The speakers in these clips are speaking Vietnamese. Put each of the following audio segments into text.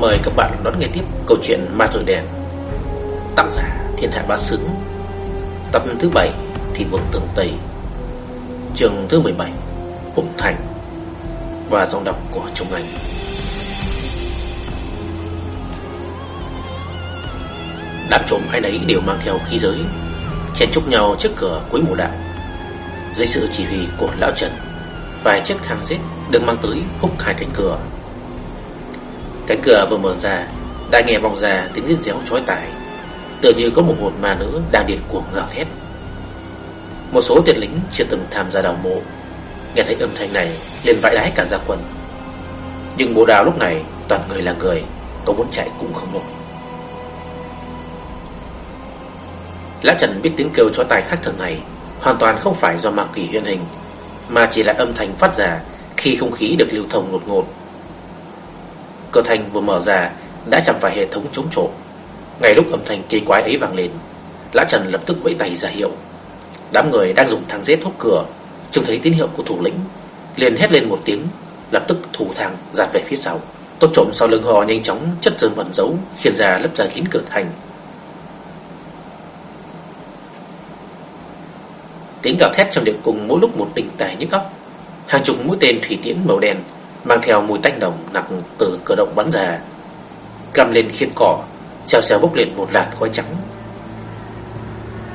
Mời các bạn đón nghe tiếp câu chuyện Ma Thổi Đèn. Tác giả Thiên Hạ Bá Sướng Tập thứ 7 thì Vực Tường Tây. Trường thứ 17 Hùng Thành Và dòng đọc của Trung Anh. Đám trộm ai nấy đều mang theo khí giới, Chen chúc nhau trước cửa cuối mùa đạo Dưới sự chỉ huy của Lão Trần, Vài chiếc thang giết được mang tới húc hai cánh cửa. Cánh cửa vừa mở ra Đã nghe vòng ra tiếng giết réo chói tai, Tựa như có một hồn ma nữ đang điên cuồng gào thét. Một số tiền lính chưa từng tham gia đào mộ, Nghe thấy âm thanh này liền vãi đái cả gia quân. Nhưng bộ đào lúc này toàn người là người, Có muốn chạy cũng không nổi. Lã Trần biết tiếng kêu chói tai khác thường này Hoàn toàn không phải do ma quỷ hiện hình, Mà chỉ là âm thanh phát ra Khi không khí được lưu thông ngột ngột. Cửa thành vừa mở ra, Đã chạm phải hệ thống chống trộm. Ngay lúc âm thanh kỳ quái ấy vang lên Lã Trần lập tức vẫy tay ra hiệu. Đám người đang dùng thang dết hút cửa, Trông thấy tín hiệu của thủ lĩnh, liền hét lên một tiếng, Lập tức thủ thang giạt về phía sau. Tốt trộm sau lưng họ nhanh chóng chất dơm vẩn dấu Khiến ra lấp ra kín cửa thành Tiếng gào thét trong điện cùng mỗi lúc một đỉnh tài nhức óc. Hàng chục mũi tên thủy tiễn màu đen Mang theo mùi tanh nồng nặng từ cửa động bắn ra. Cầm lên khiên cỏ, Xèo xèo bốc lên một làn khói trắng.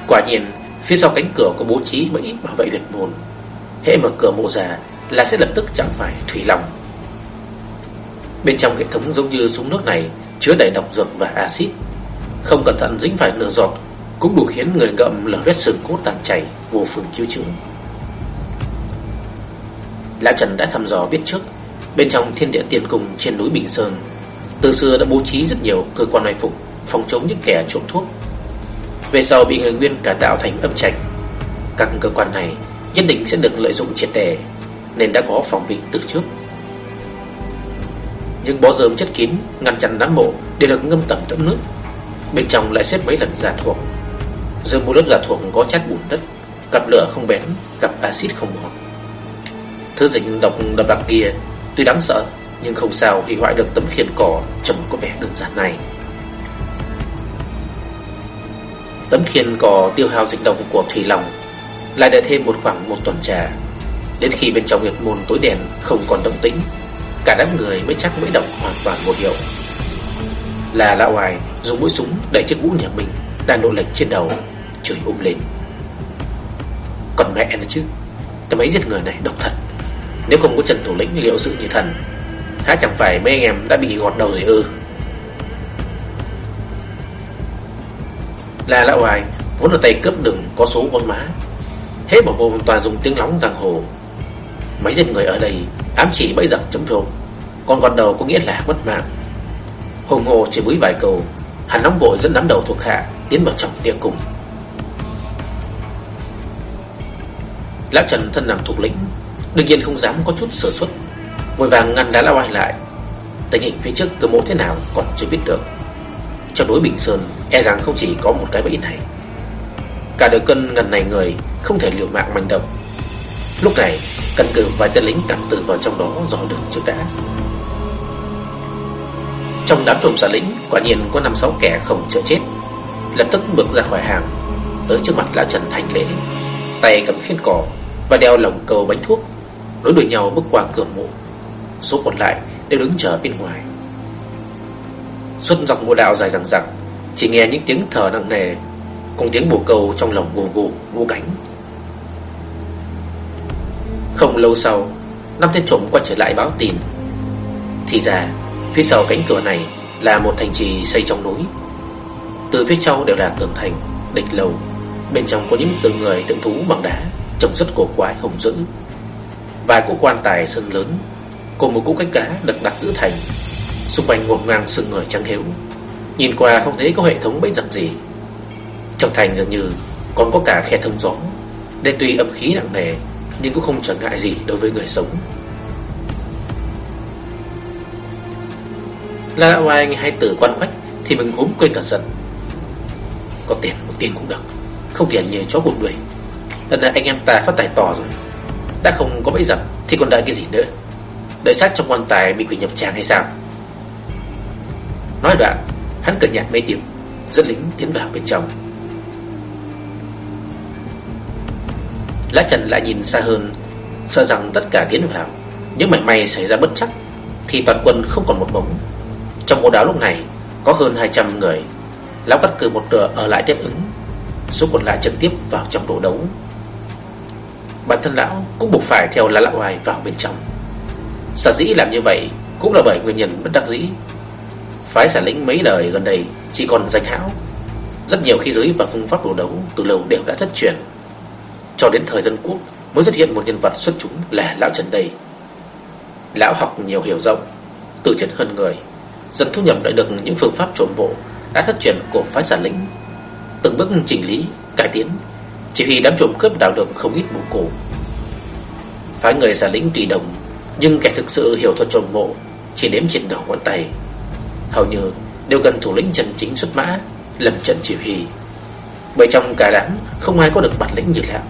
Quả nhiên, Phía sau cánh cửa có bố trí bẫy bảo vệ liệt môn. Hễ mở cửa mộ ra Là sẽ lập tức chẳng phải thủy lòng. Bên trong hệ thống giống như súng nước này Chứa đầy độc dược và axit. Không cẩn thận dính phải nửa giọt Cũng đủ khiến người ngậm lở vết sừng cốt tàn chảy, Vô phương cứu chữa. Lão Trần đã thăm dò biết trước. Bên trong thiên địa tiên cung trên núi Bình Sơn, Từ xưa đã bố trí rất nhiều cơ quan mai phục, Phòng chống những kẻ trộm thuốc. Về sau bị người nguyên cả tạo thành âm trạch, Các cơ quan này nhất định sẽ được lợi dụng triệt đề Nên đã có phòng bị từ trước. Nhưng bó dơm chất kín, Ngăn chặn đám mộ Đều được ngâm tẩm đẫm nước, Bên trong lại xếp mấy lần giả thuộc. Dơm mua đất giả thuộc có chát bùn đất Gặp lửa không bén Gặp axit không ngọt Thứ dịch độc đập đặc kia Tuy đáng sợ, Nhưng không sao hủy hoại được tấm khiên cỏ Trông có vẻ đơn giản này. Tấm khiên cỏ tiêu hao dịch động của Thủy Long Lại đợi thêm một khoảng một tuần trà. Đến khi bên trong huyệt môn tối đèn Không còn động tĩnh, Cả đám người mới chắc mới động hoàn toàn vô hiệu Là lão hoài dùng mũi súng đẩy chiếc mũ nhà mình Đang nỗ lệch trên đầu, Chửi ôm lên. Còn mẹ nó chứ, Cái mấy giết người này độc thật nếu không có Trần Thủ Lĩnh, liệu sự như thần? Há chẳng phải mấy anh em đã bị gọt đầu rồi ư? Là lão hoài Vốn là tay cướp đừng có số con má. Hết một mồm toàn dùng tiếng lóng giang hồ. Mấy dân người ở đây Ám chỉ bẫy dập chấm thô Còn gọt đầu có nghĩa là mất mạng. Hùng hồ chỉ búi vài cầu Hắn nóng vội dẫn đám đầu thuộc hạ Tiến vào trong địa cùng Lão Trần thân làm thuộc lĩnh Đương nhiên không dám có chút sơ suất. Vội vàng ngăn đá lao ai lại. Tình hình phía trước cơ mộ thế nào còn chưa biết được. Trong núi Bình Sơn E rằng không chỉ có một cái bẫy này Cả đời cân ngần này người Không thể liều mạng manh động. Lúc này, cần cử vài tên lính cảm tử vào trong đó dò đường trước đã. Trong đám trộm xả lính, Quả nhiên có năm sáu kẻ không chờ chết. Lập tức bước ra khỏi hàng, Tới trước mặt lão Trần hành lễ, Tay cầm khiên cỏ Và đeo lồng cầu bánh thuốc nối đuổi nhau bước qua cửa mộ. Số còn lại đều đứng chờ bên ngoài. Xuân dọc mộ đạo dài dằng dặc, Chỉ nghe những tiếng thở nặng nề, Cùng tiếng bồ câu trong lòng gù gù vô cánh Không lâu sau, Năm tên trộm quay trở lại báo tin. Thì ra, Phía sau cánh cửa này Là một thành trì xây trong núi. Từ phía sau đều là tường thành Địch lầu. Bên trong có những tường người tượng thú bằng đá, Trông rất cổ quái, hùng dữ. Vài cỗ quan tài sân lớn, Cùng một cỗ cánh cá được đặt giữa thành. Xung quanh ngột ngang sừng người trắng hiếu Nhìn qua không thấy có hệ thống bẫy dập gì. Trong thành dường như Còn có cả khe thông gió, Nên tuy âm khí nặng nề, Nhưng cũng không trở ngại gì đối với người sống. La oai nghe hai tử quan quách Thì mình húm quên cả giận. Có tiền, một tiền cũng được, Không tiền như chó buồn đuổi Lần này anh em ta phát tài to rồi đã không có bẫy dập, Thì còn đợi cái gì nữa? Đợi xác trong quan tài bị quỷ nhập tràng hay sao? Nói đoạn, Hắn cười nhạt mấy tiếng Dẫn lính tiến vào bên trong. Lá Trần lại nhìn xa hơn, Sợ rằng tất cả tiến vào. Những mảnh may xảy ra bất chắc, Thì toàn quân không còn một bóng. Trong bộ đáo lúc này, Có hơn 200 người. Lão bắt cử một nửa ở lại tiếp ứng, Số còn lại trực tiếp vào trong đồ đấu. Bản thân lão cũng buộc phải theo lá lão hoài vào bên trong. Sở dĩ làm như vậy Cũng là bởi nguyên nhân bất đắc dĩ. Phái xả lĩnh mấy đời gần đây Chỉ còn danh hão Rất nhiều khí giới và phương pháp đồ đấu Từ lâu đều đã thất truyền. Cho đến thời dân quốc Mới xuất hiện một nhân vật xuất chúng là Lão Trần đầy Lão học nhiều hiểu rộng Từ chất hơn người. Dần thu nhập lại được những phương pháp trộm bộ Đã thất truyền của phái sản lĩnh. Từng bước chỉnh lý, cải tiến chỉ huy đám trộm cướp đào được không ít mũ cổ. Phái người giả lĩnh tùy đồng, Nhưng kẻ thực sự hiểu thuật trộm mộ Chỉ đếm trên đầu ngón tay. Hầu như đều cần thủ lĩnh chân chính xuất mã, Lâm trận chỉ huy Bởi trong cả đám, Không ai có được bản lĩnh như lão.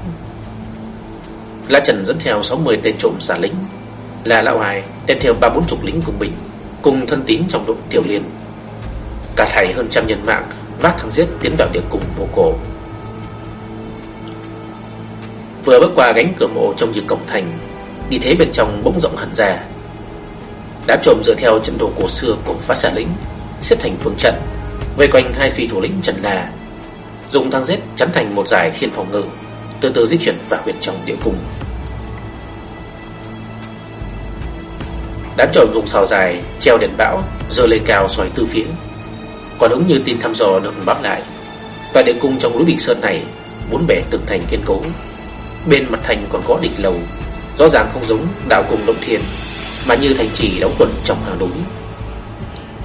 La Trần dẫn theo 60 tên trộm giả lính Là lão hài đem theo ba bốn chục lính cùng mình, Cùng thân tín trong đội tiểu liên. Cả thầy hơn trăm nhân mạng, Vác thằng giết tiến vào địa cùng bộ cổ. Vừa bước qua gánh cửa mộ trông như cổng thành, Đi thế bên trong bỗng rộng hẳn ra. Đám trộm dựa theo trận đồ cổ xưa của phát xạ lĩnh, Xếp thành phương trận, Vây quanh hai phi thủ lĩnh Trần La, Dùng thang giết chắn thành một dải thiên phòng ngự, Từ từ di chuyển vào huyệt trong địa cung. Đám trộm dùng sào dài Treo đèn bão dơ lên cao xoáy từ phía. Còn đúng như tin thăm dò được báo lại Tại địa cung trong núi Bình Sơn này Bốn bể tường thành kiên cố. Bên mặt thành còn có đỉnh lầu, Rõ ràng không giống đạo cùng Động Thiên, Mà như thành trì đóng quân trong hàng núi.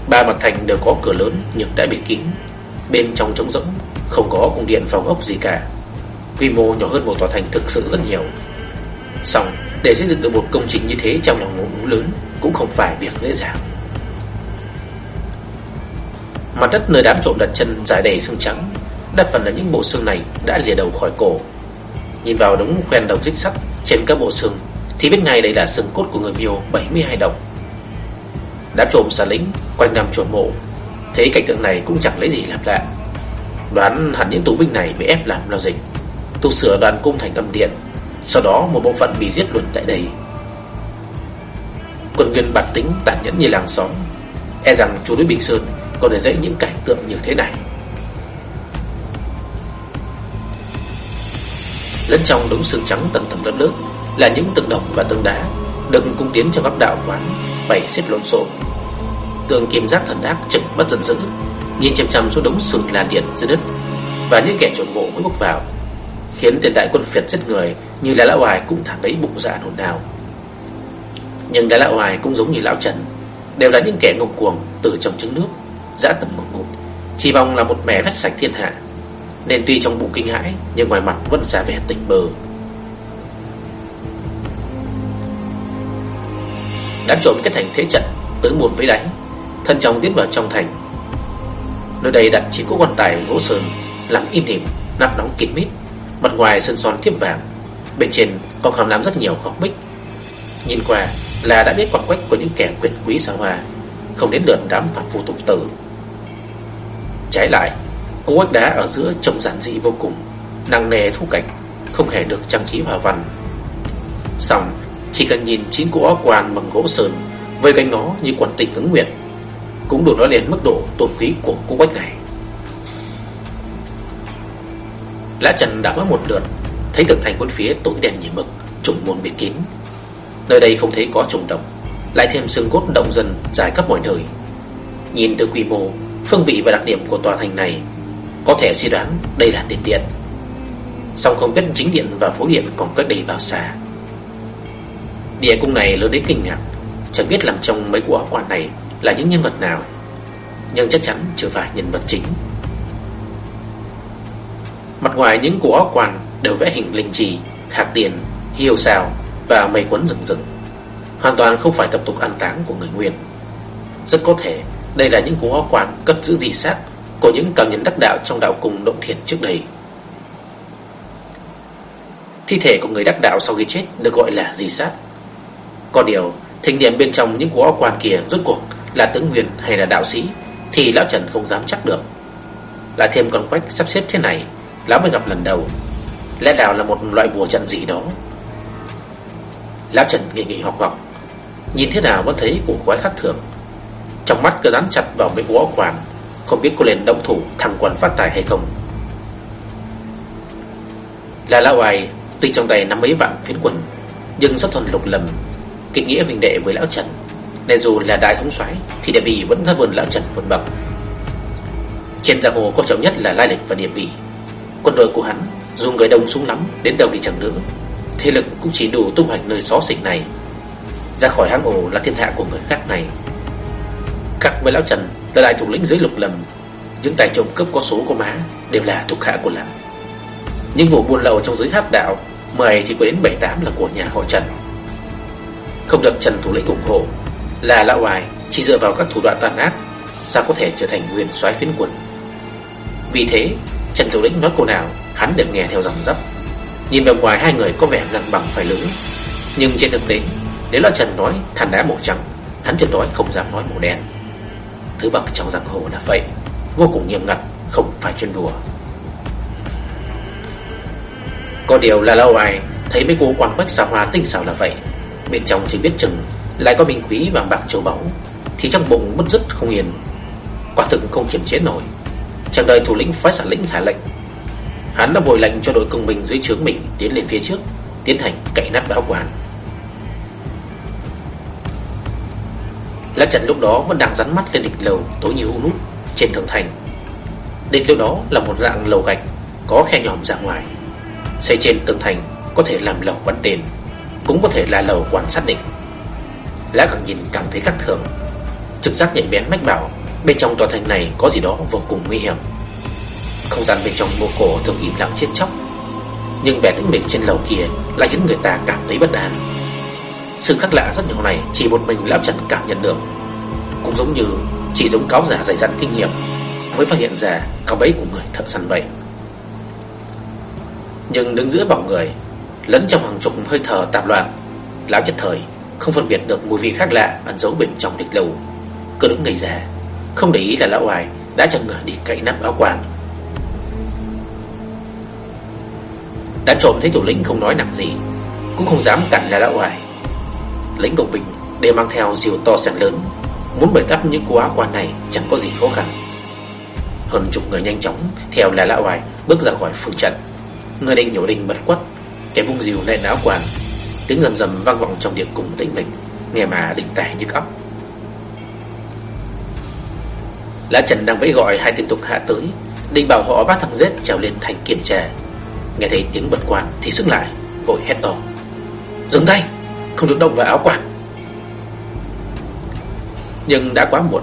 Ba mặt thành đều có cửa lớn Nhưng đã bị kín, Bên trong trống rỗng, Không có cung điện phòng ốc gì cả. Quy mô nhỏ hơn một tòa thành thực sự rất nhiều. Xong, để xây dựng được một công trình như thế Trong lòng ngũ lớn Cũng không phải việc dễ dàng. Mặt đất nơi đám trộm đặt chân dài đầy xương trắng Đa phần là những bộ xương này đã lìa đầu khỏi cổ. Nhìn vào đống khoen đầu dích sắt Trên các bộ xương, Thì biết ngay đây là xương cốt của người miêu 72 đồng. Đám trộm xà lính Quanh nằm chuột mộ, Thấy cảnh tượng này cũng chẳng lấy gì làm lạ. Đoán hẳn những tù binh này bị ép làm lao dịch, Tu sửa đoàn cung thành âm điện, Sau đó một bộ phận bị giết luôn tại đây. Quân nguyên bản tính tàn nhẫn như làng xóm E rằng chú núi Bình Sơn Còn để dễ những cảnh tượng như thế này. Lẫn trong đống xương trắng tầng tầng lớp lớp, Là những tượng đồng và tượng đá Được cung tiến cho góc đạo quán Bày xếp lộn xộn. Tường kim giác thần ác chừng bất dần dữ, Nhìn chằm chằm xuống đống xương là điện dưới đất Và những kẻ trộm bộ mới bước vào, Khiến tiền đại quân phiệt giết người Như là lão hoài cũng thẳng đấy bụng dạ nồn nào Nhưng đại lão hoài cũng giống như lão Trần, Đều là những kẻ ngông cuồng Từ trong trứng nước, Dã tầm ngục ngục Chỉ mong là một mẻ vét sạch thiên hạ. Nên tuy trong bụng kinh hãi Nhưng ngoài mặt vẫn ra vẻ tỉnh bờ. Đám trộm kết thành thế trận Tới muôn với đánh Thân trong tiến vào trong thành. Nơi đây đặt chỉ có quan tài gỗ sơn Làm im hiểm, nắp nóng kín mít. Mặt ngoài sơn son thiếp vàng Bên trên còn khám lắm rất nhiều góc bích Nhìn qua là đã biết quạt quách của những kẻ quyền quý xa hoa Không đến lượt đám phản phu tục tử. Trái lại cố quách đá ở giữa trông giản dị vô cùng, Nặng nề thu cảnh, Không hề được trang trí hòa văn. Xong, chỉ cần nhìn chín cỗ áo quan bằng gỗ sơn Với cánh nó như quần tinh ứng nguyệt Cũng đủ nói lên mức độ tôn quý của cô quách này. Lã Trần đã có một lượt, Thấy tường thành bốn phía tối đen như mực, Trùng môn biệt kín. Nơi đây không thấy có trùng động, Lại thêm xương cốt động dần dài khắp mọi nơi. Nhìn từ quy mô, Phương vị và đặc điểm của tòa thành này có thể suy đoán đây là tiền điện Song không biết chính điện và phố điện còn cách đây bao xa Địa cung này lớn đến kinh ngạc Chẳng biết làm trong mấy của quan này Là những nhân vật nào Nhưng chắc chắn chưa phải nhân vật chính Mặt ngoài những của áo quan đều vẽ hình linh trì, hạt tiền, hiêu sao và mây quấn rừng rừng. Hoàn toàn không phải tập tục an táng của người Nguyên. Rất có thể đây là những của áo quan cất giữ di xác của những cao nhân đắc đạo trong đạo cung động thiền trước đây. Thi thể của người đắc đạo sau khi chết được gọi là di xác. Có điều, thỉnh điểm bên trong những của áo quan kia rốt cuộc là tướng nguyên hay là đạo sĩ Thì lão Trần không dám chắc được Lại thêm con quách sắp xếp thế này Lão mới gặp lần đầu Lẽ nào là một loại bùa trận gì đó Lão Trần nghỉ nghỉ học học Nhìn thế nào vẫn thấy cổ quái khác thường Trong mắt cứ dán chặt vào mấy gõ quan không biết có lên động thủ thằng quần phát tài hay không. Là lão hoài Tuy trong tay nắm mấy vạn phiến quần Nhưng rất thuần lục lầm Kinh nghĩa mình đệ với lão Trần. Nên dù là đại thống soái, Thì địa vị vẫn thấp hơn lão Trần một bậc. Trên giang hồ quan trọng nhất là lai lịch và địa vị. Quân đội của hắn, Dù người đông súng lắm, Đến đâu đi chẳng nữa. Thế lực cũng chỉ đủ tung hoành nơi xó xỉnh này. Ra khỏi hang ổ là thiên hạ của người khác này. Cắt với lão Trần là đại thủ lĩnh dưới lục lầm Những tài trộm cướp có số có má Đều là thuộc hạ của lão Nhưng vụ buôn lậu trong giới háp đạo, Mười thì có đến bảy tám là của nhà họ Trần. Không được Trần thủ lĩnh ủng hộ, Là lão hoài Chỉ dựa vào các thủ đoạn tàn ác, Sao có thể trở thành nguyên soái phiến quần Vì thế, Trần thủ lĩnh nói câu nào, Hắn đều nghe theo dòng dấp. Nhìn bề ngoài hai người có vẻ gần bằng phải lưỡng, Nhưng trên thực tế, Nếu là Trần nói than đá màu trắng, Hắn tuyệt đối không dám nói màu đen. Thứ bậc trong giang hồ là vậy. Vô cùng nghiêm ngặt, Không phải chuyên đùa. Có điều là lâu ai Thấy mấy cô quan bách xào hoa tinh xảo là vậy. Bên trong chỉ biết chừng Lại có minh quý vàng bạc châu báu, Thì trong bụng mất dứt không yên. Quả thực không kiềm chế nổi. Chẳng đợi thủ lĩnh phái sản lĩnh hạ lệnh, Hắn đã bồi lệnh cho đội công binh dưới trướng mình Tiến lên phía trước, Tiến hành cậy nát báo quản Lá Trần lúc đó vẫn đang rắn mắt lên địch lầu tối như hũ nút trên thượng thành. Địch lầu đó là một dạng lầu gạch có khe nhòm ra ngoài. Xây trên tường thành có thể làm lầu bắn đền, cũng có thể là lầu quan sát định. Lá càng nhìn càng thấy khác thường. Trực giác nhạy bén mách bảo bên trong tòa thành này có gì đó vô cùng nguy hiểm. Không gian bên trong mô cổ thường im lặng chết chóc Nhưng vẻ tĩnh mịch trên lầu kia Lại khiến người ta cảm thấy bất an sự khác lạ rất nhỏ này Chỉ một mình Lão Trần cảm nhận được. Cũng giống như chỉ giống cáo giả dày dặn kinh nghiệm Mới phát hiện ra cáo bẫy của người thợ săn vậy. Nhưng đứng giữa bọn người, Lẫn trong hàng chục hơi thở tạp loạn, Lão nhất thời Không phân biệt được mùi vị khác lạ Ẩn giấu bên trong địch lầu. Cứ đứng ngây ra, Không để ý là lão hoài Đã chẳng ngờ đi cậy nắp áo quan. Đã trộm thấy thủ lĩnh không nói nặng gì, Cũng không dám cản là lão hoài Lính công bình đều mang theo diều to sẵn lớn. Muốn bật đắp những cô áo quan này Chẳng có gì khó khăn. Hơn chục người nhanh chóng Theo là lão hoài bước ra khỏi phương trận. Người đinh nhổ đinh bật quất Cái vung diều lên áo quan. Tiếng rầm rầm vang vọng trong địa cùng tĩnh mịch, Nghe mà đình tài nhức óc Lã Trần đang vẫy gọi hai tên tục hạ tới Định bảo họ bắt thằng giết trèo lên thành kiểm tra Nghe thấy tiếng bật quan thì sức lại, Vội hét to. Dừng tay! Không được động vào áo quan Nhưng đã quá muộn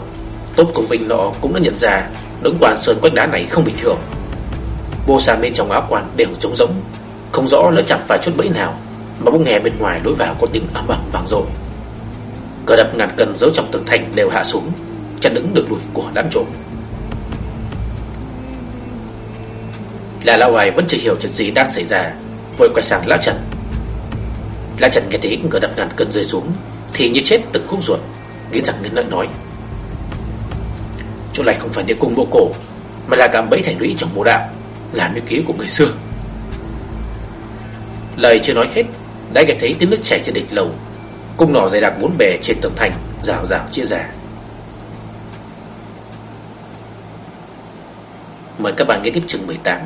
Tốt cùng mình nọ cũng đã nhận ra Đống toàn sơn quách đá này không bình thường. Vô sàn bên trong áo quan đều trống rỗng, Không rõ lỡ chẳng phải chút bẫy nào, Mà bỗng nghe bên ngoài lối vào có tiếng ầm ẩm vang dội. Cờ đập ngàn cân giấu trong tường thành đều hạ xuống, Chặn đứng được lùi của đám trộm. Là lão hoài vẫn chưa hiểu chuyện gì đang xảy ra, Vội quay sang lão Trần lã Trần nghe thấy ngựa đập ngàn cân rơi xuống, Thì như chết từng khúc ruột Nghĩ rằng nên lợi nói. Chỗ này không phải địa cung mộ cổ, Mà là cạm bẫy thành lũy trong mộ đạo Làm như ký của người xưa. Lời chưa nói hết, Đã nghe thấy tiếng nước chảy trên đỉnh lầu, Cung nỏ dày đặc bốn bề trên tường thành, Rào rào chia ra Mời các bạn nghe tiếp chương 18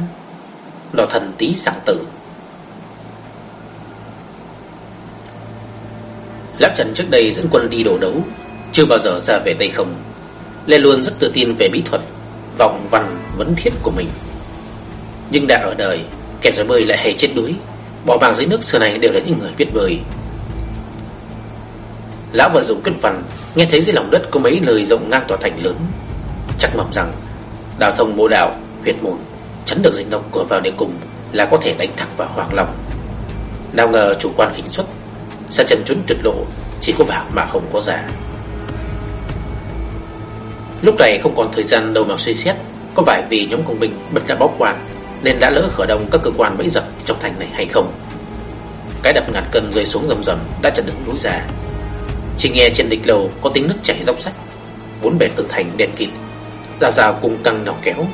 lò thần tí sáng tử. Láp Trần trước đây dẫn quân đi đổ đấu Chưa bao giờ ra về Tây không. Lê luôn rất tự tin về bí thuật vòng văn vấn thiết của mình. Nhưng đã ở đời Kẻ giỏi bơi lại hay chết đuối Bỏ mạng dưới nước xưa này đều là những người biết bơi. Lão vận dụng kết văn Nghe thấy dưới lòng đất có mấy lời rộng ngang tòa thành lớn. Chắc mập rằng Đào thông mô đạo, huyệt môn chấn được dịch độc của vào địa cùng Là có thể đánh thẳng vào Hoàng lòng Nào ngờ chủ quan khinh xuất Sa chân trốn tuyệt lộ Chỉ có vào mà không có giả Lúc này không còn thời gian đâu mà suy xét, Có phải vì nhóm công binh bật cả bóc quan Nên đã lỡ khởi động các cơ quan bẫy dập trong thành này hay không? Cái đập ngàn cân rơi xuống rầm rầm Đã chặn đứng núi ra. Chỉ nghe trên địch lầu có tiếng nước chảy róc rách, Bốn bề tường thành đen kịt Rào rào cùng căng nòng kéo.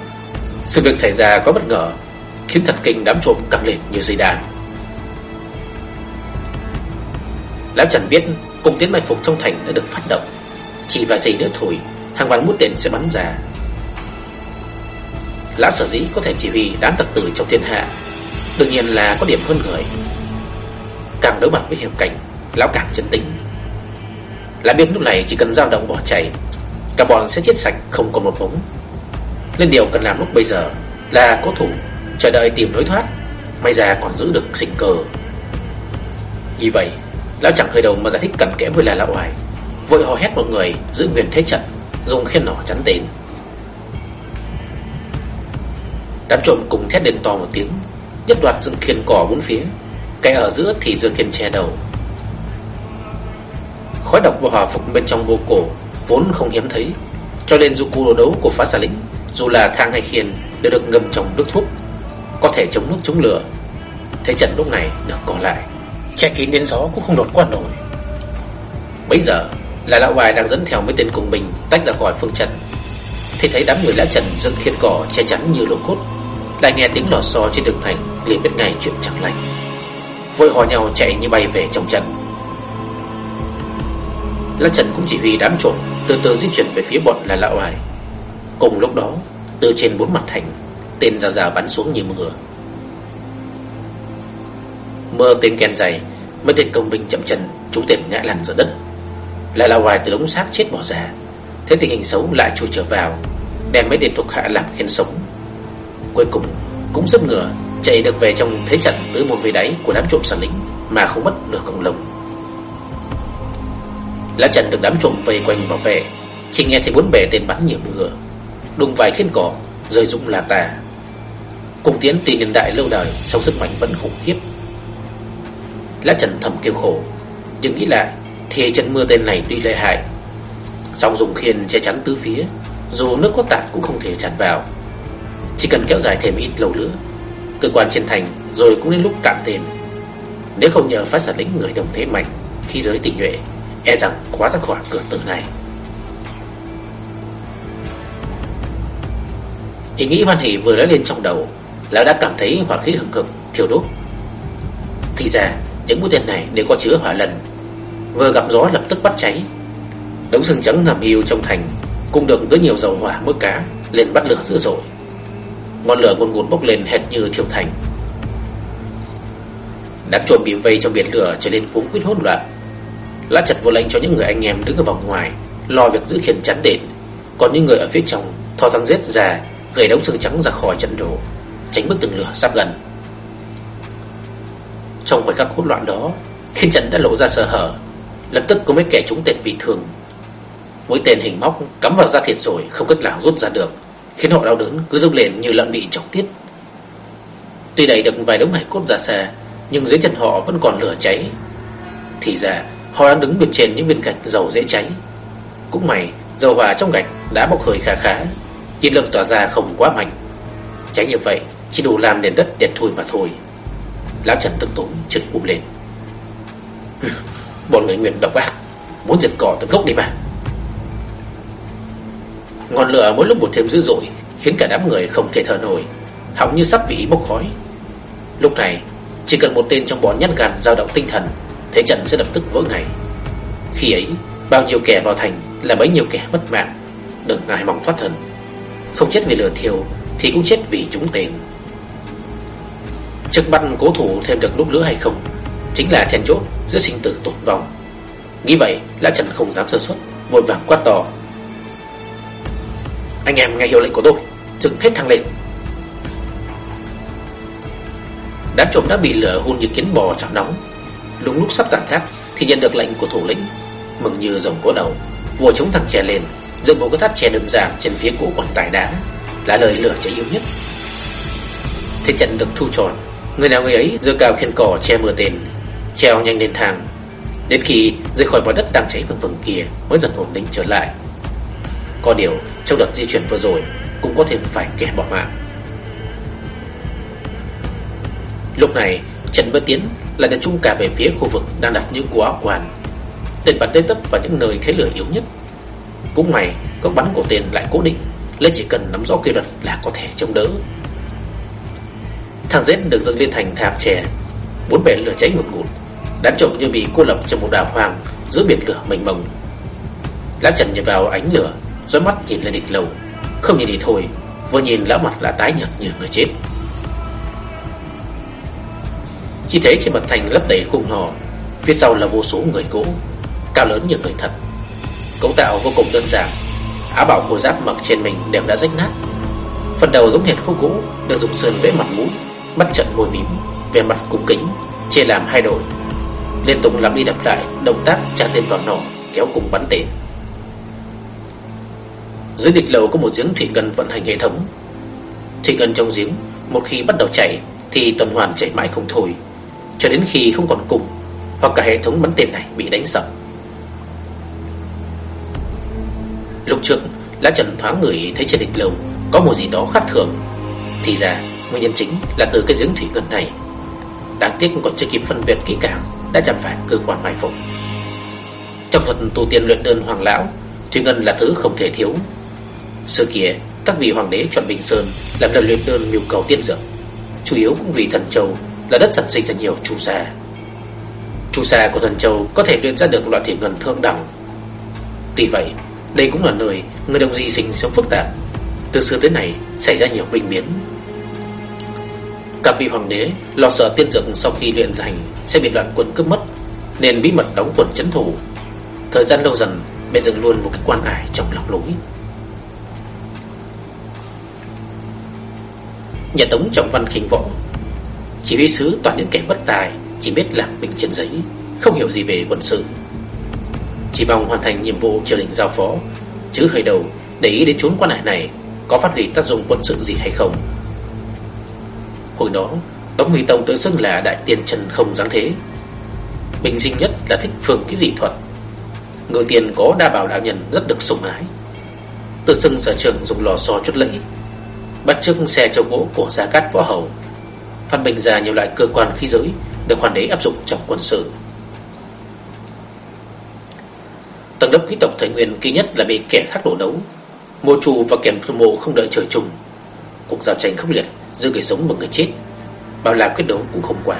Sự việc xảy ra có bất ngờ, Khiến thật kinh đám trộm cầm lên như dây đàn. Lão Trần biết Cùng tiến mạch phục trong thành đã được phát động. Chỉ vài giây nữa thôi, Hàng vạn mũi tên sẽ bắn ra. Lão sở dĩ có thể chỉ huy đám tặc tử trong thiên hạ, Đương nhiên là có điểm hơn người. Càng đối mặt với hiểm cảnh, Lão càng chân tĩnh. Lão biết lúc này chỉ cần dao động bỏ chạy, Cả bọn sẽ chết sạch không còn một bóng Nên điều cần làm lúc bây giờ Là cố thủ, Chờ đợi tìm lối thoát, May ra còn giữ được sinh cơ. Như vậy Lão chẳng hơi đầu mà giải thích cẩn kẽ với là lão hoài Vội hò hét mọi người, giữ nguyên thế trận, Dùng khiên nỏ chắn tên Đám trộm cùng thét lên to một tiếng, Nhất loạt dựng khiên cỏ bốn phía Cái ở giữa thì dương khiên che đầu. Khói độc và hòa phục bên trong vô cổ Vốn không hiếm thấy, Cho nên dù cụ đồ đấu của phá xà lĩnh Dù là thang hay khiên, đều được ngâm trong nước thuốc, Có thể chống nước chống lửa. Thế trận lúc này được còn lại. Che kín đến gió cũng không đột qua nổi. Bây giờ, là lão hoài đang dẫn theo mấy tên cùng mình Tách ra khỏi phương trận. Thì thấy đám người lã trần dựng khiên cỏ che chắn như lỗ cốt, Lại nghe tiếng lò xo trên đường thành, liền biết ngay chuyện chẳng lành. Vội hò nhau chạy như bay về trong trận. Lã trần cũng chỉ huy đám trộm Từ từ di chuyển về phía bọn là lão hoài Cùng lúc đó, Từ trên bốn mặt thành, Tên rào rào bắn xuống như mưa mơ tên ken dày Mấy tên công binh chậm chân, Chú tên ngã lăn ra đất. Lại là hoài từ đống xác chết bỏ ra. Thế tình hình xấu lại chui trở vào, Đem mấy tên thuộc hạ làm khen sống. Cuối cùng, cũng rất ngừa Chạy được về trong thế trận Tới một vây đáy của đám trộm sản lính, Mà không mất nửa công lông. Lá trận được đám trộm vây quanh bảo vệ, Chỉ nghe thấy bốn bề tên bắn nhiều mưa. Đùng vài khiên cỏ, Rơi rụng là tà. Cùng tiến tuy niên đại lâu đời, Song sức mạnh vẫn khủng khiếp. Lá Trần thầm kêu khổ. Nhưng nghĩ lại, Thì trận mưa tên này tuy lợi hại, Song dùng khiên che chắn tứ phía, Dù nước có tạt cũng không thể tràn vào. Chỉ cần kéo dài thêm ít lâu nữa, Cơ quan trên thành Rồi cũng đến lúc cạn tên. Nếu không nhờ phát sản lĩnh người đồng thế mạnh Khi giới tình nhuệ E rằng quá ra khỏi cửa tử này. Ý nghĩ hoan hỷ vừa nói lên trong đầu, Lão đã cảm thấy hỏa khí hừng hực, thiêu đốt. Thì ra những mũi tên này đều có chứa hỏa lần, Vừa gặp gió lập tức bắt cháy. Đống sừng trắng ngầm yêu trong thành Cung được với nhiều dầu hỏa mưa cá Lên bắt lửa dữ dội. Ngọn lửa ngùn ngụt bốc lên hệt như thiêu thành. Đám trộm bị vây trong biển lửa trở nên cuống quýt hỗn loạn. Lá chặt vô lệnh cho những người anh em đứng ở vòng ngoài, Lo việc giữ khiển chắn đền. Còn những người ở phía trong Thò thằng giết ra, Gầy đống sừng trắng ra khỏi trận đổ Tránh bức từng lửa sắp gần trong khoảnh khắc hỗn loạn đó Khiên Trần đã lộ ra sơ hở, Lập tức có mấy kẻ trúng tên bị thương. Mỗi tên hình móc cắm vào da thịt rồi Không cách nào rút ra được, Khiến họ đau đớn cứ rung lên như lợn bị chọc tiết. Tuy đẩy được vài đống hải cốt ra xa Nhưng dưới chân họ vẫn còn lửa cháy. Thì ra, họ đang đứng bên trên những viên gạch dầu dễ cháy. Cũng may, dầu hỏa trong gạch đã bốc hơi khá khá Nhiệt lượng tỏa ra không quá mạnh. Cháy như vậy chỉ đủ làm nền đất đen thui mà thôi. Lão Trần tức tối trượt bụng lên. Bọn người nguyện độc ác, Muốn diệt cỏ tận gốc đi mà. Ngọn lửa mỗi lúc một thêm dữ dội, Khiến cả đám người không thể thở nổi. Hỏng như sắp bị bốc khói. Lúc này, chỉ cần một tên trong bọn nhát gan dao động tinh thần, Thế trận sẽ lập tức vỡ ngày Khi ấy, bao nhiêu kẻ vào thành Là bấy nhiêu kẻ mất mạng, Đừng ngại mong thoát thần Không chết vì lửa thiêu, Thì cũng chết vì chúng tên. Trước mắt cố thủ thêm được lúc nữa hay không Chính là then chốt giữa sinh tử tổn vong. Nghĩ vậy Lã Trần không dám sơ suất, Vội vàng quát to. Anh em nghe hiệu lệnh của tôi Dừng hết thang lên. Đám trộm đã bị lửa hôn như kiến bò chảo nóng. Đúng lúc sắp tàn sát Thì nhận được lệnh của thủ lĩnh, Mừng như rồng có đầu. Vội chống thằng trẻ lên, Dựng một cái tháp trẻ đường giảng trên phía cổ quan tài đá, Là lời lửa cháy yếu nhất. Thế trận được thu tròn Người nào người ấy giơ cao khiên cỏ che mưa tên, Treo nhanh lên thang. Đến khi rời khỏi bó đất đang cháy vừng vừng kia, Mới dần ổn định trở lại. Có điều, trong đợt di chuyển vừa rồi, Cũng có thể phải kẻ bỏ mạng. Lúc này Trần Bất Tiến là đặt chung cả về phía khu vực Đang đặt những của áo quan Tên bắn tới tấp vào những nơi thế lửa yếu nhất. Cũng may Các bắn của tên lại cố định Lấy chỉ cần nắm rõ quy luật là có thể chống đỡ. Thằng rết được dựng lên thành thạp trẻ Bốn bể lửa cháy ngụt ngụt, Đám trộm như bị cô lập trong một đảo hoang Giữa biển lửa mênh mông. Lão Trần nhìn vào ánh lửa Rồi mắt nhìn lên địch lầu Không nhìn thì thôi, Vừa nhìn lão mặt là tái nhợt như người chết. Chỉ thấy trên mặt thành lấp đầy khung hò, Phía sau là vô số người gỗ, Cao lớn như người thật. Cấu tạo vô cùng đơn giản, Áo bảo khô giáp mặc trên mình đều đã rách nát. Phần đầu giống hệt khúc gỗ, Được dùng sơn vẽ mặt mũi. Mắt trận môi mím Về mặt cung kính Chia làm hai đội Liên tục làm đi lặp lại, Động tác trả tên vào nỏ Kéo cùng bắn tên. Dưới địch lầu có một giếng thủy ngân vận hành hệ thống. Thủy ngân trong giếng, Một khi bắt đầu chảy, Thì tuần hoàn chảy mãi không thôi. Cho đến khi không còn cùng, Hoặc cả hệ thống bắn tên này bị đánh sập. Lúc trước, Lá Trần thoáng người thấy trên địch lầu Có một gì đó khác thường. Thì ra nguyên nhân chính là từ cái giếng thủy ngân này. Đáng tiếc còn chưa kịp phân biệt kỹ càng, Đã chạm phải cơ quan mai phục. Trong thuật tu tiên luyện đơn hoàng lão, Thủy ngân là thứ không thể thiếu. Xưa kia, Các vị hoàng đế chọn Bình Sơn Làm lần luyện đơn nhu cầu tiên dược. Chủ yếu cũng vì thần châu Là đất sản sinh ra nhiều chu sa. Chu sa của thần châu Có thể luyện ra được loại thủy ngân thượng đẳng. Tuy vậy, đây cũng là nơi người đồng di sinh sống phức tạp. Từ xưa tới nay, xảy ra nhiều bình biến. Cả vị hoàng đế lo sợ tiên dược sau khi luyện thành Sẽ bị loạn quân cướp mất, Nên bí mật đóng quân chấn thủ. Thời gian lâu dần bên dựng luôn một cái quan ải trong lòng lối Nhà tống trọng văn khinh võ Chỉ huy sứ toàn những kẻ bất tài Chỉ biết làm bình trên giấy, Không hiểu gì về quân sự. Chỉ mong hoàn thành nhiệm vụ triều đình giao phó, Chứ hơi đầu để ý đến chốn quan hải này Có phát huy tác dụng quân sự gì hay không. Hồi đó, Tống Huy Tông tự xưng là đại tiên trần không dáng thế. Bình sinh nhất là thích phương cái dị thuật. Người tiền có đa bảo đạo nhân rất được sủng ái. Tự xưng sở trường dùng lò xo chút lẫy. Bắt chước xe châu gỗ của Gia Cát Võ Hầu. Phát minh ra nhiều loại cơ quan khí giới Được hoàn đế áp dụng trong quân sự. Tầng lớp quý tộc thời nguyên kỳ nhất là bị kẻ khác đổ đấu Mô trù và kèm mộ không đợi trời trùng Cuộc giao tranh khốc liệt giữa người sống và người chết Bao là quyết đấu cũng không quá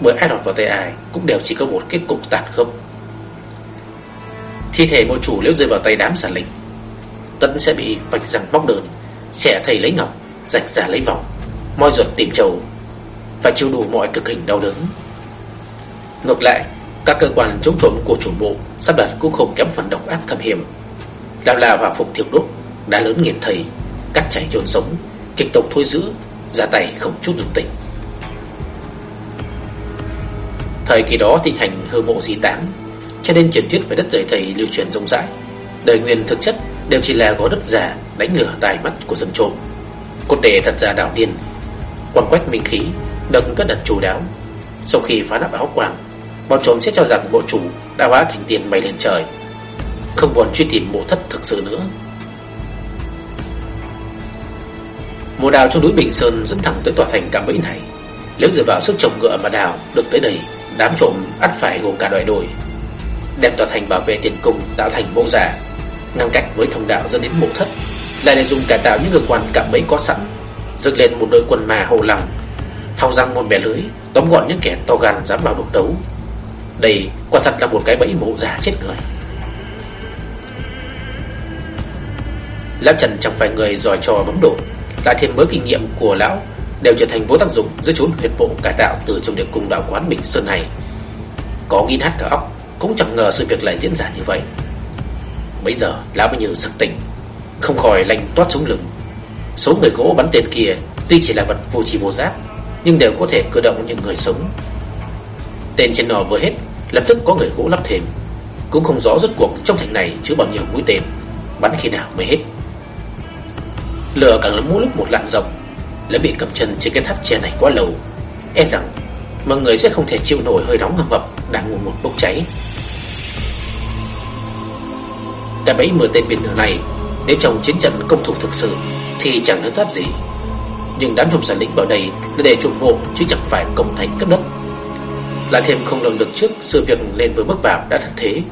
Bởi ai đọt vào tay ai Cũng đều chỉ có một kết cục tàn khốc. Thi thể mộ chủ nếu rơi vào tay đám sản lính Tấn sẽ bị vạch răng bóc đơn Xẻ thầy lấy ngọc Rạch giả lấy vòng Moi ruột tìm trầu Và chịu đủ mọi cực hình đau đớn. Ngược lại các cơ quan chống trộm của chủ bộ sắp đặt cũng không kém phần độc ác thâm hiểm. Lao là hỏa phục thiêu đốt, đã lớn nghiền thầy, cắt chảy trồn sống, kịch tộc thôi giữ, ra tay không chút dùng tình. Thời kỳ đó thì hành hư mộ di tán, cho nên truyền thuyết về đất rời thầy lưu truyền rộng rãi. Đời nguyên thực chất đều chỉ là gó đất già đánh lửa tai mắt của dân trộm. Cốt đề thật ra đảo điên, quan quách minh khí được cất đặt chủ đáo. Sau khi phá nắp áo quàng Bọn trộm sẽ cho rằng bộ chủ đã hóa thành tiền bay lên trời Không còn truy tìm mộ thất thực sự nữa Mùa đào trong núi Bình Sơn dẫn thẳng tới tòa thành cạm bẫy này. Nếu dựa vào sức trồng ngựa mà đào được tới đây, Đám trộm ắt phải gồm cả đội đồi. Đem tòa thành bảo vệ tiền cung tạo thành mộ giả, Ngăn cách với thông đạo dẫn đến mộ thất, Lại để dùng cải tạo những cơ quan cạm bẫy có sẵn, dựng lên một đội quân mà hồ lằng Thòng răng một bè lưới, Tóm gọn những kẻ to gan dám vào đột đấu. Đây quả thật là một cái bẫy mộ giả chết người. Lão Trần chẳng phải người giỏi trò bấm đột lại thêm mới kinh nghiệm của lão Đều trở thành vô tác dụng giữa chốn huyệt bộ cải tạo Từ trong địa cung đạo quán Bình Sơn này. Có nghi hát cả óc, Cũng chẳng ngờ sự việc lại diễn ra như vậy. Bây giờ, lão mới như sực tỉnh, Không khỏi lạnh toát xuống lưng. Số người gỗ bắn tên kia Tuy chỉ là vật vô tri vô giác, Nhưng đều có thể cử động như người sống. Tên trên nỏ vừa hết, Lập tức có người gỗ lắp thêm. Cũng không rõ rốt cuộc trong thành này chứa bao nhiêu mũi tên, Bắn khi nào mới hết. Lửa càng lớn mỗi lúc một lặn rộng, Lại bị cầm chân trên cái tháp tre này quá lâu. E rằng, Mọi người sẽ không thể chịu nổi hơi nóng ngầm ngập Đang ngủ một bốc cháy. Cái bẫy mưa tên biển lửa này, Nếu trong chiến trận công thủ thực sự Thì chẳng lớn tháp gì. Nhưng đám phòng sản lĩnh vào đây Là để trụng hộ chứ chẳng phải công thành cấp đất. Lại thêm không lường được trước Sự việc lên vừa bước vào đã thật thế,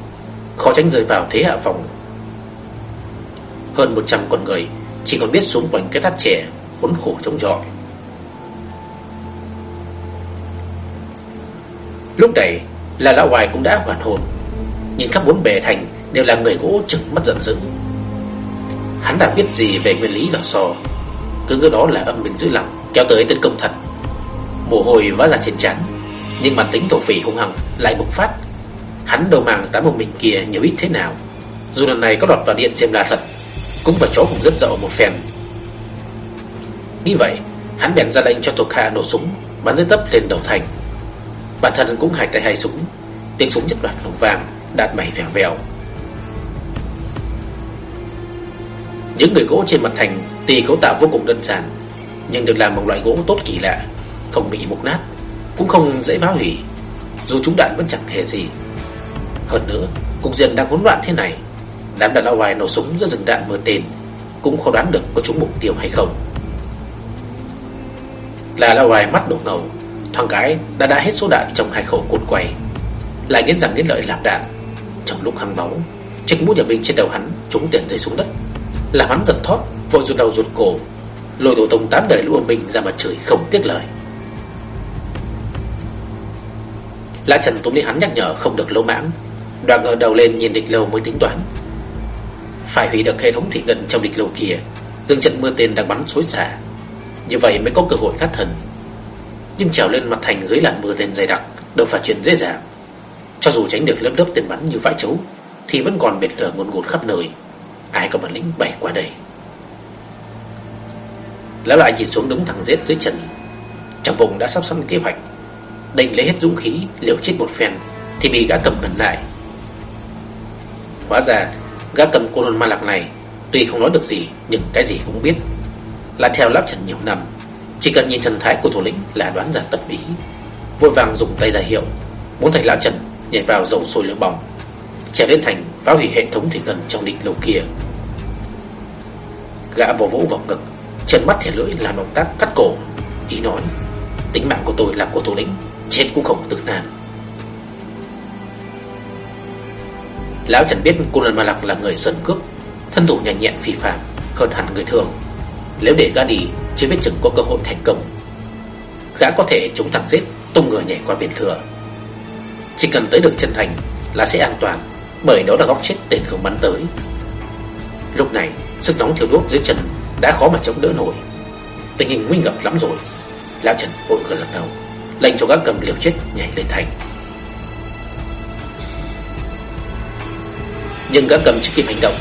Khó tránh rơi vào thế hạ phòng Hơn 100 con người chỉ còn biết xuống quanh cái tháp trẻ Khốn khổ trông trọi. Lúc này, là lão hoài cũng đã hoàn hồn, Nhưng khắp bốn bề thành Đều là người gỗ trực mắt giận dữ. Hắn đã biết gì về nguyên lý lò xo, Cứ ngỡ đó là âm mình giữ lòng, Kéo tới tấn công thật. Mồ hôi vã ra trên trán, Nhưng bản tính thổ phỉ hung hăng lại bộc phát. Hắn đầu màng tám một mình kia nhiều ít thế nào, Dù lần này có đọt vào điện xem là thật. Cũng vào chó cũng rất dậu một phen. Như vậy, Hắn bèn ra lệnh cho thuộc hạ nổ súng Bắn tới tấp lên đầu thành. Bản thân cũng hai tay hai súng, Tiếng súng nhất loạt nổ vàng Đạt mày vèo vèo. Những người gỗ trên mặt thành, Tuy cấu tạo vô cùng đơn giản, Nhưng được làm bằng loại gỗ tốt kỳ lạ, Không bị mục nát, Cũng không dễ phá hủy, Dù chúng đạn vẫn chẳng hề gì. Hơn nữa, Cục diện đang hỗn loạn thế này Đám đàn lao hoài nổ súng giữa rừng đạn mưa tên Cũng không đoán được có trúng mục tiêu hay không. Là lao hoài mắt đổ ngầu, thằng cái đã đã hết số đạn trong hai khẩu cột quay, Lại nghiến rằng nghiến lợi làm đạn. Trong lúc hăng máu Trích mũ nhà binh trên đầu hắn trúng tiền rơi xuống đất. Làm hắn giật thót, Vội rụt đầu rụt cổ, Lôi tổ tông tám đời lũ mình ra mặt trời không tiếc lời. Lã Trần túm lấy hắn nhắc nhở không được lâu mãng Đoàn ngờ đầu lên nhìn địch lâu mới tính toán. Phải hủy được hệ thống thủy ngân trong địch lâu kia, Dương trận mưa tên đang bắn xối xả. Như vậy mới có cơ hội thoát thần Nhưng trèo lên mặt thành dưới làn mưa tên dày đặc, Đâu phải chuyện dễ dàng. Cho dù tránh được lớp lớp tiền bắn như vải chấu Thì vẫn còn biệt lửa ngôn ngột khắp nơi. Ai có bản lĩnh bày qua đây? Lão lại nhìn xuống đống thẳng rết dưới chân. Trong bụng đã sắp sẵn kế hoạch. Định lấy hết dũng khí, Liều chết một phen, Thì bị gã cầm gần lại. Hóa ra gã cầm cô hồn ma lạc này, Tuy không nói được gì, Nhưng cái gì cũng biết. Là theo lắp trần nhiều năm, Chỉ cần nhìn thần thái của thủ lĩnh là đoán ra tâm ý. Vội vàng dùng tay ra hiệu, Muốn thành lão trần nhảy vào dầu sôi lửa bỏng, Trèo lên thành phá hủy hệ thống thủy ngân trong định lầu kia. Gã vỗ vỗ vào ngực Chân mắt thẻ lưỡi làm động tác cắt cổ, Ý nói, Tính mạng của tôi là của thủ lĩnh, Chết cũng không tự nàn Lão Trần biết cô lần ma lạc là người sơn cướp Thân thủ nhanh nhẹn phi phạm Hơn hẳn người thường. Nếu để gã đi, Chưa biết chừng có cơ hội thành công. Gã có thể chống thẳng giết, Tung người nhảy qua biển thừa. Chỉ cần tới được chân thành Là sẽ an toàn, Bởi đó là góc chết tên không bắn tới. Lúc này, Sức nóng thiêu đốt dưới chân Đã khó mà chống đỡ nổi. Tình hình nguy ngập lắm rồi. Lão Trần vội lật đầu, Lệnh cho các cầm liều chết nhảy lên thành. Nhưng các cầm chưa kịp hành động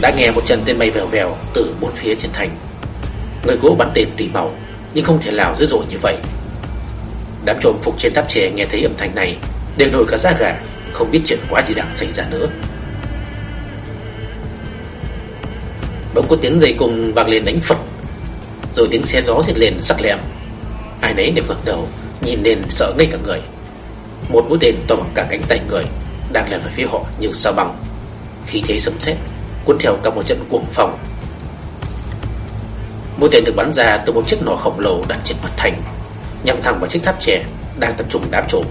Đã nghe một trận tên bay vèo vèo Từ bốn phía trên thành. Người gỗ bắn tên tùy màu, Nhưng không thể nào dữ dội như vậy. Đám trộm phục trên tháp chè nghe thấy âm thanh này, Đều nổi cả da gà, Không biết chuyện quá gì đang xảy ra nữa. Bỗng có tiếng dây cùng vang lên đánh phật, Rồi tiếng xe gió giật lên sắc lẹm. Ai nấy đều ngẩng đầu, Nhìn lên sợ ngây cả người. Một mũi tên to bằng cả cánh tay người Đang lẻn về phía họ như sao băng. Khi thế sấm sét, cuốn theo cả một trận cuồng phong. Mũi tên được bắn ra từ một chiếc nỏ khổng lồ đặt trên mặt thành, Nhằm thẳng vào chiếc tháp trẻ Đang tập trung đám trộm.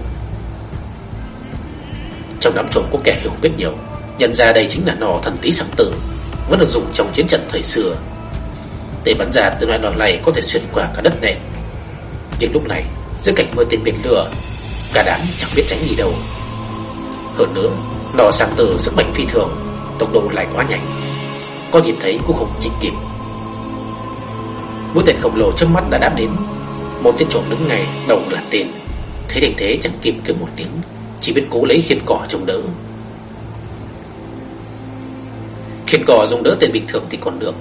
Trong đám trộm có kẻ hiểu biết nhiều, Nhận ra đây chính là nỏ thần tí sẵn tử, Vẫn được dùng trong chiến trận thời xưa. Tên bắn ra từ loại nỏ này có thể xuyên qua cả đất này. Nhưng lúc này Giữa cảnh mưa tên biển lửa, Cả đám chẳng biết tránh gì đâu. Hơn nữa, Nỏ sáng tử sức mạnh phi thường Tốc độ lại quá nhanh. Có nhìn thấy cũng không chỉ kịp. Mũi tên khổng lồ trước mắt đã đáp đến. Một tên trộm đứng ngay đầu là tên Thế tình thế chẳng kịp kêu một tiếng, Chỉ biết cố lấy khiên cỏ chống đỡ. Khiên cỏ dùng đỡ tên bình thường thì còn được,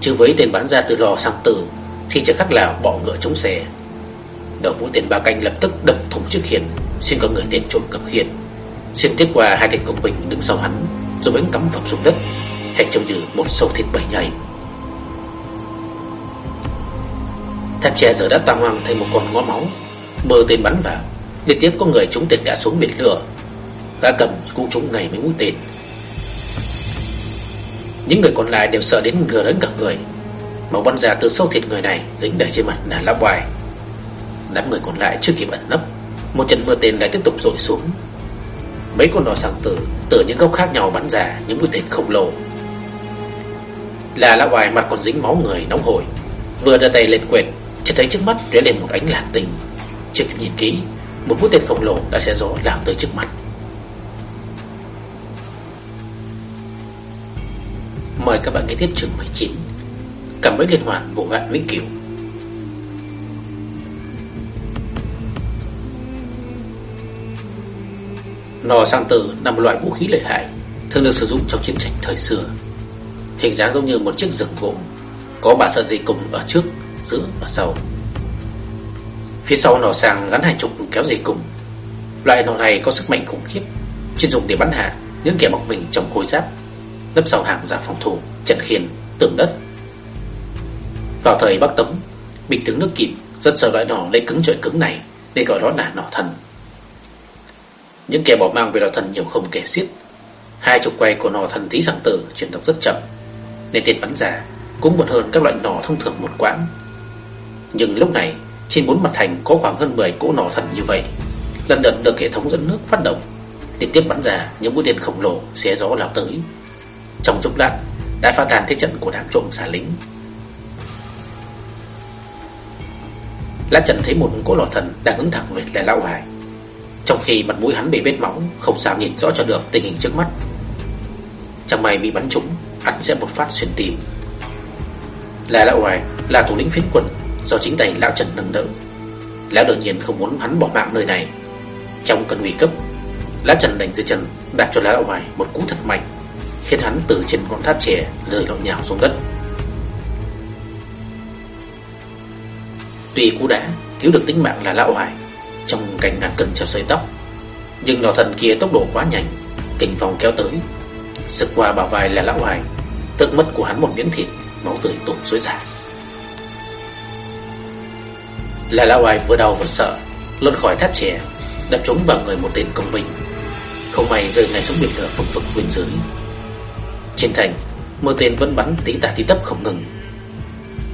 Chứ với tên bắn ra từ lò sang tử Thì chẳng khác là bỏ ngựa chống xe. Đầu mũi tên ba canh lập tức đập thủng chiếc khiên Xuyên có người tên trộm cầm khiên. Xuyên tiếp qua hai tên công bình đứng sau hắn rồi bánh cắm vào xuống đất Hệt trông như một sâu thịt bầy nhảy. Tháp tre giờ đã tàng hoang thành một con ngó máu Mơ tên bắn vào. Liên tiếp có người trúng tên ngã xuống biển lửa. Gã cầm cũng trúng ngày mấy mũi tên. Những người còn lại đều sợ đến ngừa đến cả người. Màu bắn ra từ sâu thịt người này, Dính đầy trên mặt là lá bài. Đám người còn lại chưa kịp ẩn nấp. Một trận mưa tên lại tiếp tục rội xuống. Mấy con đỏ sáng tử Từ những góc khác nhau bắn ra, Những mũi tên khổng lồ. Là lão hoài mặt còn dính máu người nóng hổi. Vừa đưa tay lên quệt, Chỉ thấy trước mắt lóe lên một ánh làn tình Chưa kịp nhìn kỹ, Một mũi tên khổng lồ đã xé gió lao tới trước mặt. Mời các bạn nghe tiếp chương 19 Cảm ơn liên hoàn, bộ bạn vĩnh cửu. Nò sang tử là một loại vũ khí lợi hại Thường được sử dụng trong chiến tranh thời xưa. Hình dáng giống như một chiếc rừng gỗ Có ba sợi dây cùng ở trước, giữa và sau. Phía sau nỏ sang gắn hai trục kéo dây cùng Loại nỏ này có sức mạnh khủng khiếp Chuyên dùng để bắn hạ những kẻ bọc mình trong khối giáp Lấp sau hàng giả phòng thủ, trận khiên, tường đất. Vào thời Bắc Tống Bình tướng nước kịp rất sợ loại nỏ lấy cứng trọi cứng này nên gọi đó là nỏ thần. Những kẻ bỏ mang về nỏ thần nhiều không kể xiết. Hai trục quay của nỏ thần tí sẵn tử chuyển động rất chậm, Nên tiền bắn ra cũng muộn hơn các loại nỏ thông thường một quãng. Nhưng lúc này, Trên bốn mặt thành có khoảng hơn 10 cỗ nỏ thần như vậy. Lần lượt được hệ thống dẫn nước phát động Liên tiếp bắn ra những mũi tên khổng lồ xé gió lao tới. Trong chốc lát, đã phá tan thế trận của đám trộm xả lính. Lá Trần thấy một cỗ lò thần đang hướng thẳng về lại lão Hải. Trong khi mặt mũi hắn bị vết máu Không sao nhìn rõ cho được tình hình trước mắt. Chẳng may bị bắn trúng, Hắn sẽ một phát xuyên tim. Là lão hoài là thủ lĩnh phiến quân, Do chính tay lão Trần nâng đỡ. Lão đương nhiên không muốn hắn bỏ mạng nơi này. Trong cơn nguy cấp, Lão Trần đánh dưới chân đặt cho lão hoài một cú thật mạnh, Khiến hắn từ trên ngọn tháp trẻ Rơi lộn nhào xuống đất. Tuy cú đá cứu được tính mạng là lão hoài trong cảnh ngàn cân chập sợi tóc. Nhưng đỏ thần kia tốc độ quá nhanh, Kinh phòng kéo tới. Sực qua bảo vai là lão hoài Tức mất của hắn một miếng thịt, Máu tươi tuôn suối dài Là lão hoài vừa đau vừa sợ, Lột khỏi tháp trẻ Đập trúng vào người một tên công binh Không may rơi ngay xuống biển lửa vực vực bên dưới Trên thành Mưa tên vẫn bắn tí tả tí tấp không ngừng.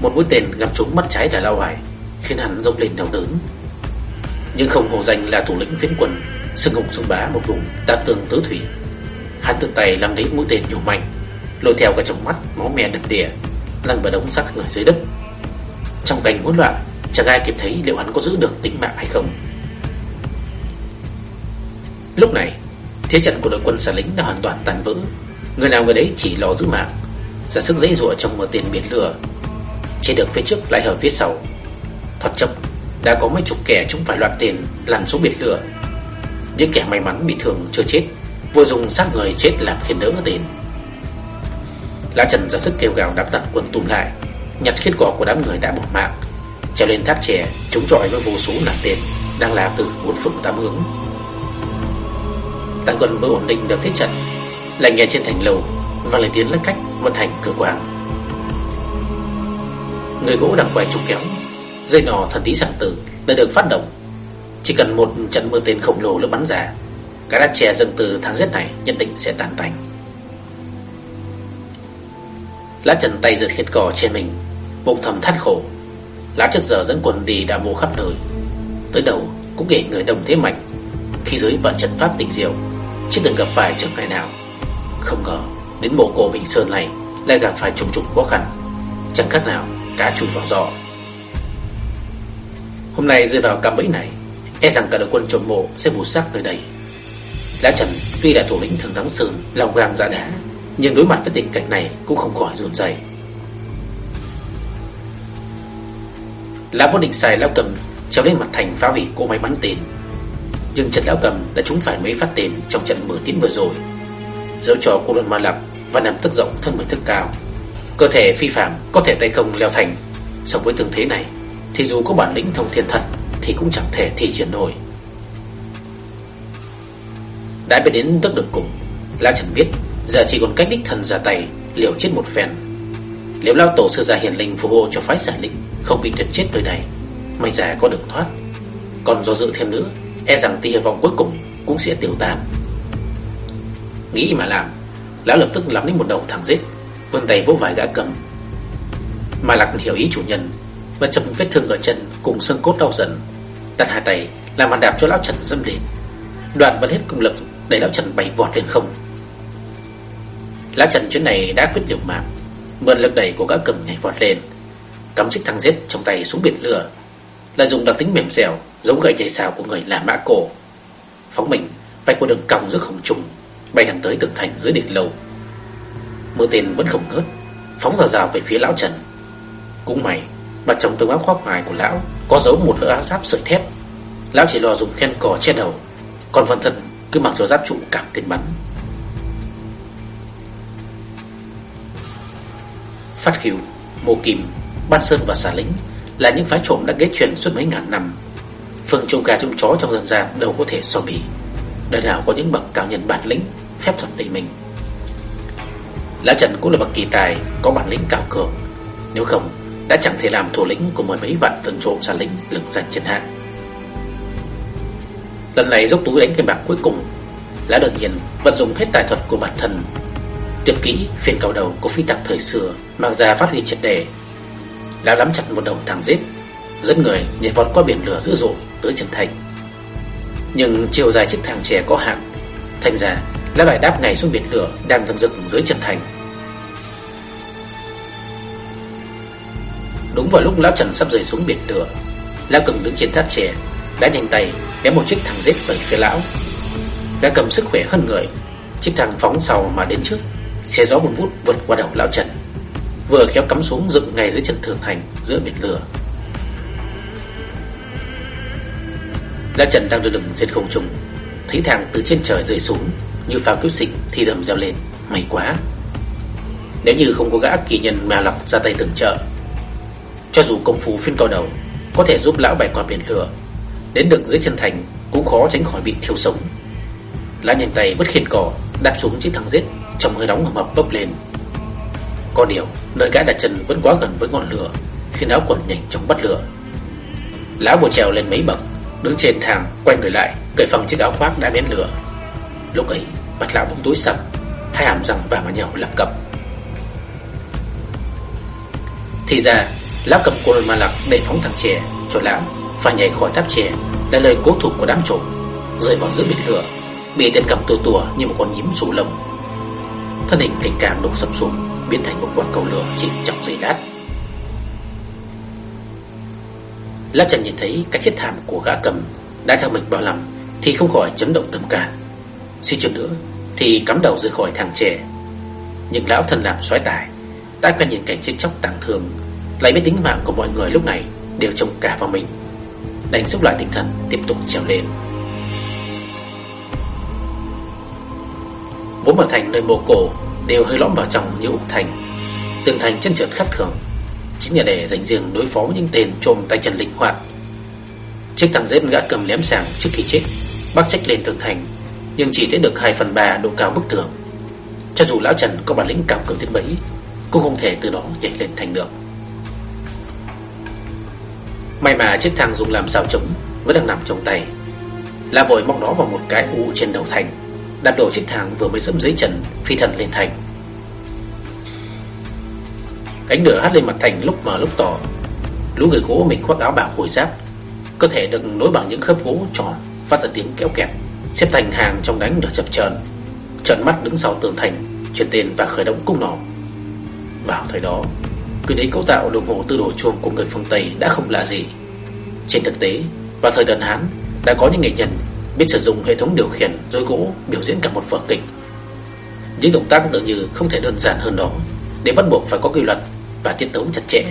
Một mũi tên gặp trúng mắt trái là lao hoài, Khiến hắn rông lên đau đớn. Nhưng không hồ danh là thủ lĩnh phiến quân sừng hùng sung bá một vùng đa tương tứ thủy. Hắn tự tay làm lấy mũi tên nhổ mạnh, Lôi theo cả trong mắt máu me đầm đìa, Lăn vào đống xác người dưới đất. Trong cảnh hỗn loạn, Chẳng ai kịp thấy liệu hắn có giữ được tính mạng hay không. Lúc này, Thế trận của đội quân xà lính đã hoàn toàn tàn vỡ. Người nào người đấy chỉ lo giữ mạng Giả sức dãy rụa trong mưa tiền biển lửa Trên được phía trước lại hở phía sau. Thoát chốc đã có mấy chục kẻ chúng phải loạt tiền Lăn xuống biển lửa. Những kẻ may mắn bị thương chưa chết Vừa dùng xác người chết làm khiên đỡ tiền Lá Trần ra sức kêu gào đám tận quân tùm lại, Nhặt khiết cỏ của đám người đã bỏ mạng. Trèo lên tháp trẻ Chúng trọi với vô số nạn tiền Đang là từ bốn phương tám hướng. Tăng quân vừa ổn định được thế trận. Lại nghe trên thành lầu Và lời tiến lách cách vận hành cửa quan. Người gỗ đang quay trục kéo. Dây nò thần tí sản tử đã được phát động. Chỉ cần một trận mưa tên khổng lồ lực bắn ra, cái đám trẻ dâng từ tháng rét này Nhất định sẽ tàn tành Lá trần tay giật khiết cỏ trên mình, Bụng thầm thắt khổ. Lá trước giờ dẫn quần đi đã vô khắp nơi. Tới đầu cũng kể người đồng thế mạnh, Khi dưới vạn trận pháp tình diệu, Chưa từng gặp phải trường ngày nào. Không ngờ, đến mộ cổ Bình Sơn này Lại gặp phải trùng trùng khó khăn. Chẳng khác nào cá chui vào giò Hôm nay rơi vào cạm bẫy này E rằng cả đội quân trộm mộ sẽ vụt xác nơi đây. Lã Trần tuy là thủ lĩnh thường thắng sườn, Lòng gan dạ đá, Nhưng đối mặt với tình cảnh này Cũng không khỏi run rẩy. Lão vốn định xài lão cầm Trèo lên mặt thành phá hủy cỗ máy bắn tên. Nhưng Trần Lão Cầm đã trúng phải mấy phát tên Trong trận mở tiến vừa rồi. Dẫu cho cô đơn ma lập Và nằm tức rộng thân mình thức cao. Cơ thể phi phạm có thể tay không leo thành Sống với tương thế này thì dù có bản lĩnh thông thiên thật, Thì cũng chẳng thể thi triển nổi. Đã biết đến đất được cùng, Lão Trần biết, Giờ chỉ còn cách đích thần ra tay, Liều chết một phen. Nếu lao tổ sư gia hiền linh phù hộ cho phái sản lĩnh, Không bị tuyệt chết nơi này, May ra có đường thoát. Còn do dự thêm nữa E rằng tia hy vọng cuối cùng cũng sẽ tiêu tan Nghĩ mà làm, Lão lập tức lắm đến một đầu thằng giết, Vươn tay vỗ vài gã cầm. Mà lạc hiểu ý chủ nhân và chấm vết thương ở chân cùng xương cốt đau dần. Đặt hai tay làm màn đạp cho lão Trần dâm lên. Đoàn vẫn hết công lực Để lão Trần bay vọt lên không. Lão Trần chuyến này đã quyết liều mạng Mượn lực đẩy của gã cầm nhảy vọt lên. Cắm chiếc thang giết trong tay xuống biển lửa. Lại dùng đặc tính mềm dẻo, Giống gậy dây xào của người làm mã cổ. Phóng mình, vạch qua đường cong giữa không trung, Bay thẳng tới tường thành dưới đỉnh lầu. Mưa tên vẫn không ngớt, Phóng rào rào về phía lão Trần. Cũng mày Mặt trong tấm áo khoác ngoài của lão Có giấu một lớp áo giáp sợi thép. Lão chỉ lo dùng khen cò che đầu Còn phần thân cứ mặc cho giáp trụ cảm tên bắn. Phát kiều, Mô Kim, Ban Sơn và Xà Lính Là những phái trộm đã ghé truyền suốt mấy ngàn năm. Phương trông gà trông chó trong dân gian đâu có thể so bì. Đời nào có những bậc cao nhân bản lĩnh Phép thuật đầy mình. Lã Trần cũng là bậc kỳ tài Có bản lĩnh cao cường. Nếu không đã chẳng thể làm thủ lĩnh của mười mấy vạn tân trộm xa lính lừng danh chiến hạ Lần này dốc túi đánh cái bạc cuối cùng lá đương nhiên vận dụng hết tài thuật của bản thân. Tuyệt kỹ phiên cầu đầu của phi tặc thời xưa Mang ra phát huy triệt đề Lão lắm chặt một đầu thằng giết, Dẫn người nhảy vọt qua biển lửa dữ dội Tới chân thành. Nhưng chiều dài chiếc thang trẻ có hạn, Thành ra Lão lại đáp ngay xuống biển lửa Đang rừng rực dưới chân thành. Đúng vào lúc lão Trần sắp rơi xuống biển lửa Lão cầm đứng trên tháp trẻ Đã nhanh tay ném một chiếc thằng giết về phía lão. Gã cầm sức khỏe hơn người, Chiếc thằng phóng sau mà đến trước Xe gió một vút vượt qua đầu lão Trần, Vừa khéo cắm xuống dựng ngay dưới chân thường thành Giữa biển lửa. Lão Trần đang đưa lưng trên không trung, Thấy thằng từ trên trời rơi xuống, Như pháo cứu sinh thì thầm reo lên, May quá. Nếu như không có gã kỳ nhân mà lọc ra tay từng trợ cho dù công phu phiên cao đầu, Có thể giúp lão bày qua biển lửa. Đến được dưới chân thành, Cũng khó tránh khỏi bị thiêu sống. Lão nhanh tay vứt khiên cỏ, Đạp xuống chiếc thằng giết, Trong hơi nóng mà mập bốc lên. Có điều nơi gã đặt chân vẫn quá gần với ngọn lửa, Khiến áo quần nhanh chóng bắt lửa. Lão bồ trèo lên mấy bậc, Đứng trên thang, quay người lại, Cởi phăng chiếc áo khoác đã bén lửa. Lúc ấy, mặt lão bỗng tối sầm, Hai hàm răng vào vào nhau lập cập Thì ra Lão cầm côn ma lạc để phóng thằng trẻ Cho lão phải nhảy khỏi tháp trẻ Là lời cố thủ của đám trộm, Rơi vào giữa biển lửa, Bị tên cầm tua tua như một con nhím sù lông. Thân hình kịch càng đổ sập xuống, Biến thành một quả cầu lửa chỉ trong giây lát. Lão Trần nhìn thấy cái chết thảm của gã cầm Đã theo mình bao năm Thì không khỏi chấn động tâm can. Suy chút nữa Thì cắm đầu rời khỏi thằng trẻ. Nhưng lão thân làm xoáy tài, Đã quen nhìn cảnh chết chóc tàng thương lại biết tính mạng của mọi người lúc này Đều trông cả vào mình. Đánh xúc lại tinh thần, tiếp tục trèo lên. Bốn bờ thành nơi mồ cổ Đều hơi lõm vào trong như ủ thành Tường thành chân trượt khắp thường. Chính là để dành riêng đối phó với những tên trồm tay chân linh hoạt. Chiếc thằng dết gã cầm lém sàng trước khi chết, Bác trách lên tường thành, Nhưng chỉ thấy được 2 phần 3 độ cao bức tường. Cho dù lão Trần có bản lĩnh cảm cường đến mấy Cũng không thể từ đó nhảy lên thành được. May mà chiếc thang dùng làm sao chống, Vẫn đang nằm trong tay. La vội móc nó vào một cái u trên đầu thành, Đạp đổ chiếc thang vừa mới dẫm dưới trần Phi thần lên thành. Cánh lửa hắt lên mặt thành lúc mở lúc tỏ. Lũ người gỗ mình khoác áo bảo hồi giáp, Cơ thể được nối bằng những khớp gỗ tròn, Phát ra tiếng kéo kẹt, Xếp thành hàng trong đánh được chập chờn. Trợn mắt đứng sau tường thành, Truyền tên và khởi động cung nỏ. Vào thời đó Quyền ấy cấu tạo đồng hồ tư đồ chuông của người phương Tây đã không lạ gì. Trên thực tế, Vào thời Tần Hán, Đã có những nghệ nhân biết sử dụng hệ thống điều khiển dối gỗ biểu diễn cả một vở kịch. Những động tác tự như không thể đơn giản hơn đó, Để bắt buộc phải có quy luật và tiết tấu chặt chẽ,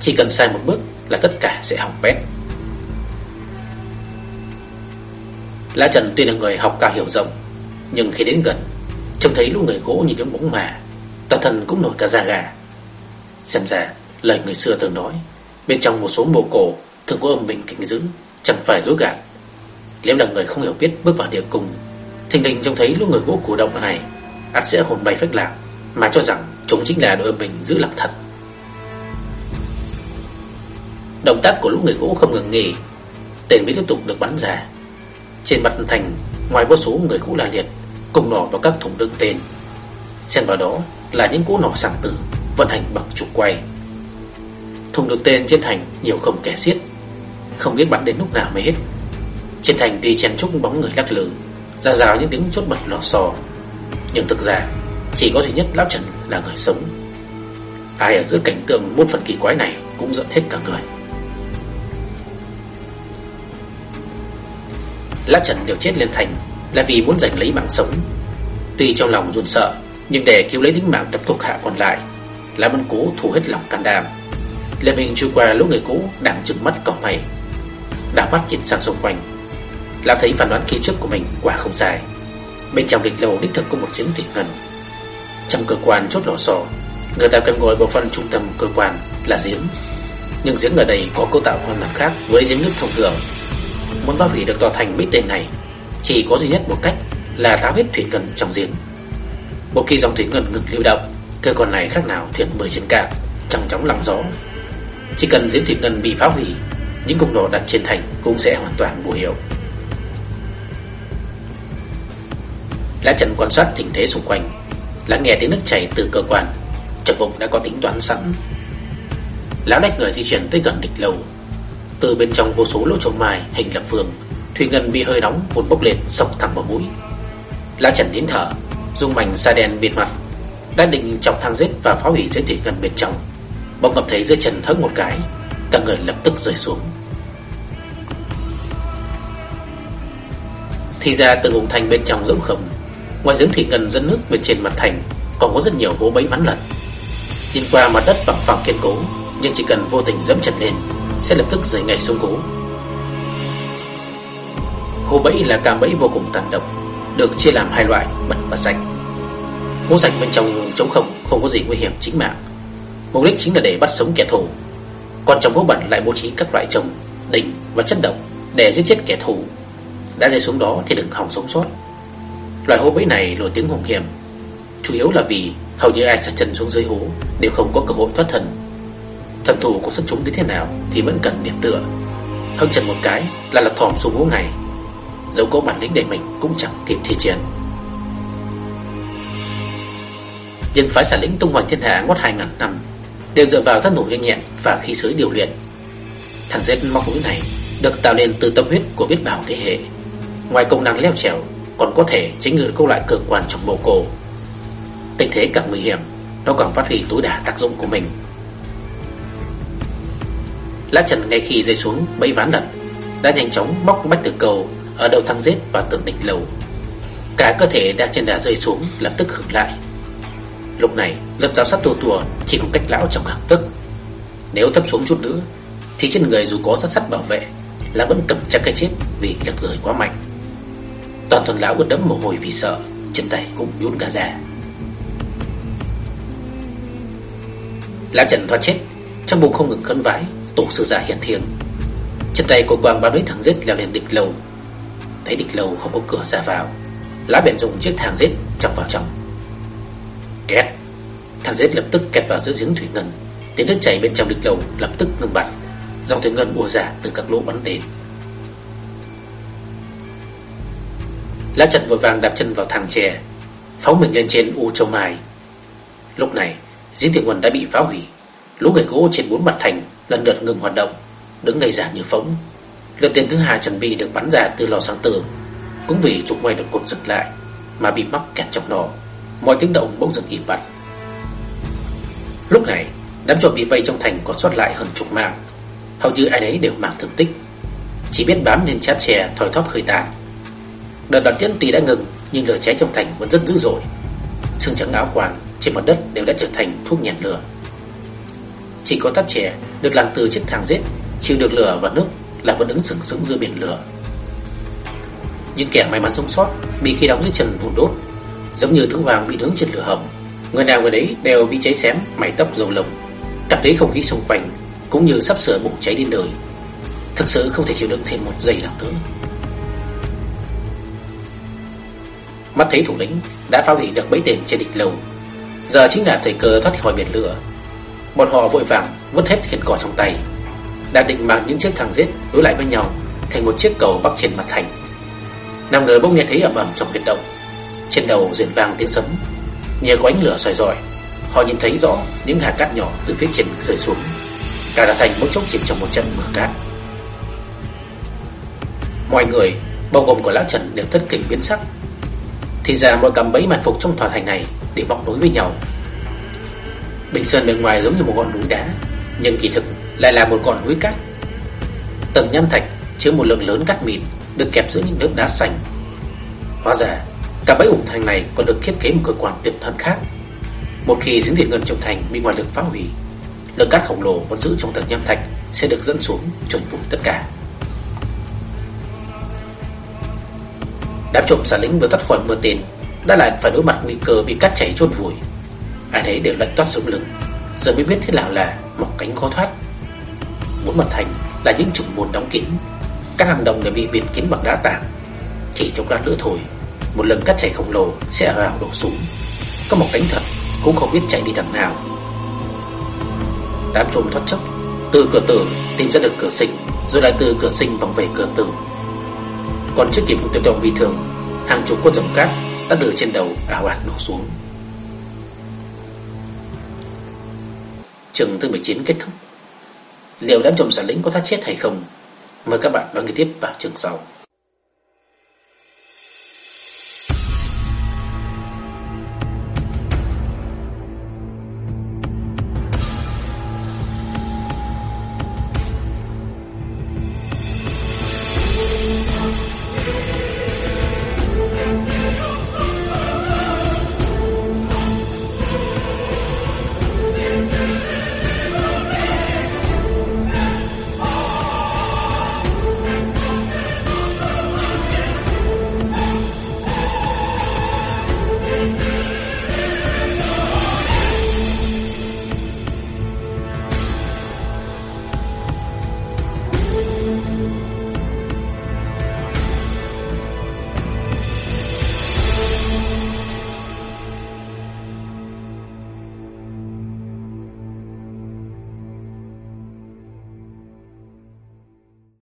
Chỉ cần sai một bước là tất cả sẽ hỏng bét. Lã Trần tuy là người học cao hiểu rộng, Nhưng khi đến gần, Trông thấy lũ người gỗ như những bóng mà, Toàn thân cũng nổi cả da gà. Xem ra, lời người xưa thường nói, Bên trong một số mộ cổ Thường có âm bình kinh dữ Chẳng phải dối gạt. Nếu là người không hiểu biết bước vào địa cung, Thình lình trông thấy lũ người gỗ cổ động này, ắt sẽ hồn bay phách lạc, Mà cho rằng chúng chính là đội âm bình giữ lặng thật. Động tác của lũ người gỗ không ngừng nghỉ, Tên mới tiếp tục được bắn ra. Trên mặt thành, Ngoài vô số người cũ la liệt, Cùng nỏ vào các thùng đựng tên. Xen vào đó là những cỗ nỏ sảng tử vận hành bằng trục quay. Thùng được tên trên thành nhiều không kẻ xiết, không biết bắn đến lúc nào mới hết. Trên thành đi chen chúc bóng người lắc lư, ra rào những tiếng chốt bật lò xò. Nhưng thực ra chỉ có duy nhất Lão Trần là người sống. Ai ở giữa cảnh tượng muôn phần kỳ quái này Cũng giận hết cả người Lão Trần liều chết lên thành Là vì muốn giành lấy mạng sống Tuy trong lòng run sợ Nhưng để cứu lấy tính mạng đập thuộc hạ còn lại là bên cũ thu hết lòng can đảm. Lê Minh chui qua lúc người cũ Đang trừng mắt cọc mày. Đảo mắt nhìn sang xung quanh. Lão thấy phản đoán kỳ trước của mình quả không dài. Bên trong địch lầu đích thực có một chiến thủy ngân. Trong cơ quan chốt lò sò Người ta cần ngồi bộ phận trung tâm cơ quan là giếng. Nhưng giếng ở đây có cấu tạo hoàn toàn khác với giếng nước thông thường. Muốn phá hủy được tòa thành bích tên này, Chỉ có duy nhất một cách là tháo hết thủy ngân trong giếng. Một khi dòng thủy ngân ngừng lưu động Cơ quan này khác nào thuyền bơi trên cạn Trong chóng lặng gió Chỉ cần diễn thủy ngân bị phá hủy, Những cục nổ đặt trên thành cũng sẽ hoàn toàn vô hiệu. Lã Trần quan sát tình thế xung quanh, Lắng nghe tiếng nước chảy từ cơ quan trần bụng đã có tính toán sẵn. Lão đách người di chuyển tới gần địch lầu Từ bên trong vô số lỗ trống mài hình lập phương Thủy ngân bị hơi nóng vụt bốc lên sộc thẳng vào mũi. Lão Trần nín thở Dung mảnh da đen bịt mặt đã định chọc thang giết và phá hủy dưới thủy ngân bên trong. Bỗng cảm thấy dưới chân hững một cái, Cả người lập tức rơi xuống. Thì ra từ vùng thành bên trong rỗng không Ngoài giếng thủy ngân dẫn nước bên trên mặt thành, Còn có rất nhiều hố bẫy bắn lật Nhìn qua mặt đất bằng phẳng kiên cố, Nhưng chỉ cần vô tình dẫm chân lên, Sẽ lập tức rơi ngay xuống cố Hố bẫy là cam bẫy vô cùng tàn độc, Được chia làm hai loại, bẩn và sạch Hố sạch bên trong trống không Không có gì nguy hiểm chính mạng. Mục đích chính là để bắt sống kẻ thù. Còn trong hố bẩn lại bố trí các loại trồng, Đỉnh và chất độc Để giết chết kẻ thù. Đã rơi xuống đó thì đừng hòng sống sót. Loại hố bẫy này nổi tiếng hùng hiểm. Chủ yếu là vì hầu như ai sa chân xuống dưới hố Đều không có cơ hội thoát thân. Thần thủ của xuất chúng đến thế nào Thì vẫn cần điểm tựa. Hưng chân một cái là lật thòm xuống hố này Dẫu có bản lĩnh để mình cũng chẳng kịp thi triển. Nhưng phái xả lĩnh tung hoành thiên hạ ngót hai ngàn năm Đều dựa vào rất nổ nhanh nhẹn và khí giới điều luyện Thằng rết móc mũi này Được tạo nên từ tâm huyết của biết bảo thế hệ Ngoài công năng leo trèo còn có thể chính người câu lại cường quan trong bộ cổ. Tình thế càng nguy hiểm, nó càng phát huy tối đa tác dụng của mình. Lát Trần ngay khi rơi xuống bẫy ván lật, đã nhanh chóng bóc bách tử cầu ở đầu thang rết và tường địch lầu. Cả cơ thể đang trên đà rơi xuống lập tức khựng lại. Lúc này, lớp giám sát tua tua chỉ có cách lão trong hàng tức. Nếu thấp xuống chút nữa, thì trên người dù có sát sắt bảo vệ, là vẫn cầm chắc cái chết vì lực rời quá mạnh. Toàn thân lão ướt đẫm mồ hôi vì sợ Chân tay cũng nhún cả ra Lão Trần thoát chết Trong bụng không ngừng khấn vãi Tổ sư giả hiển thiêng Chân tay của quang bao lấy thằng giết leo lên địch lầu Thấy địch lầu không có cửa ra vào Lá bèn dùng chiếc thang giết chọc vào trong Két. Thằng dết lập tức kẹt vào giữa giếng thủy ngân. Tiếng nước chảy bên trong địch lầu lập tức ngừng bật Dòng thủy ngân ùa ra từ các lỗ bắn đến. Lá Trần vội vàng đạp chân vào thang tre, Phóng mình lên trên u châu mai. Lúc này, giếng thủy ngân đã bị phá hủy. Lũ người gỗ trên bốn mặt thành Lần lượt ngừng hoạt động, Đứng ngây ra như phóng. Lượt tên thứ hai chuẩn bị được bắn ra từ lò sáng tường, Cũng vì trục quay được cột giật lại Mà bị mắc kẹt trong lò Mọi tiếng động bỗng dừng im bặt. Lúc này Đám trộm bị vây trong thành còn sót lại hơn chục mạng. Hầu như ai nấy đều mang thương tích. Chỉ biết bám lên cháp chè thoi thóp hơi tàn. Đợt đoàn tiễn tuy đã ngừng Nhưng lửa cháy trong thành vẫn rất dữ dội. Xương trắng áo quan trên mặt đất đều đã trở thành thuốc nhàn lửa. Chỉ có tháp chè được làm từ chiếc thang rết, Chịu được lửa và nước là vẫn đứng sừng sững giữa biển lửa. Những kẻ may mắn sống sót Bị khi đóng dưới trần hùn đốt. Giống như thứ vàng bị nướng trên lửa hầm Người nào người đấy đều bị cháy xém mày tóc dầu lồng. Cảm thấy không khí xung quanh Cũng như sắp sửa bùng cháy đến đời Thực sự không thể chịu đựng thêm một giây nào nữa. Mắt thấy thủ lĩnh đã phá hủy được mấy tên trên địch lầu Giờ chính là thời cơ thoát khỏi biển lửa. Bọn họ vội vàng vứt hết khiên cỏ trong tay. Đã định mang những chiếc thang giết đối lại với nhau Thành một chiếc cầu bắc trên mặt thành. Năm người bỗng nghe thấy ầm ầm trong huyệt động. Trên đầu rền vang tiếng sấm. Nhờ có ánh lửa soi rọi, Họ nhìn thấy rõ những hạt cát nhỏ từ phía trên rơi xuống. Cả là thành bỗng chốc chìm trong một trận mưa cát. Mọi người, Bao gồm của Lão Trần đều thất kinh biến sắc. Thì ra mọi cầm bẫy mặt phục trong tòa thành này Để bọc nối với nhau. Bình Sơn bên ngoài giống như một ngọn núi đá, Nhưng kỳ thực lại là một ngọn núi cát. Tầng nham thạch chứa một lượng lớn cát mịn Được kẹp giữa những lớp đá xanh. Hóa ra Cả bẫy ủng thành này còn được thiết kế một cơ quan tuyệt hơn khác. Một khi giếng thiện ngân trong thành bị ngoại lực phá hủy, Lượng cát khổng lồ vẫn giữ trong tầng nham thạch Sẽ được dẫn xuống chuẩn vùng tất cả. Đám trộm xả lính vừa tắt khỏi mưa tên Đã lại phải đối mặt nguy cơ bị cát chảy chôn vùi. Ai thấy đều lạnh toát sống lưng, Giờ mới biết thế nào là mọc cánh khó thoát. Bốn mặt thành là những trùng môn đóng kín, Các hàng đồng đều bị biển kín bằng đá tảng, Chỉ trong lát nữa thôi một lần cát chảy khổng lồ sẽ vào đổ xuống Có một cánh thật Cũng không biết chạy đi đằng nào. Đám trộm thoát chốc, Từ cửa tử tìm ra được cửa sinh Rồi lại từ cửa sinh vòng về cửa tử. Còn chưa kịp tuyệt động bị thường Hàng chục con rồng cát đã từ trên đầu ảo ạt đổ xuống. Trường thứ 19 kết thúc. Liệu đám trộm giả lĩnh có thoát chết hay không? Mời các bạn đón nghe tiếp vào trường sau.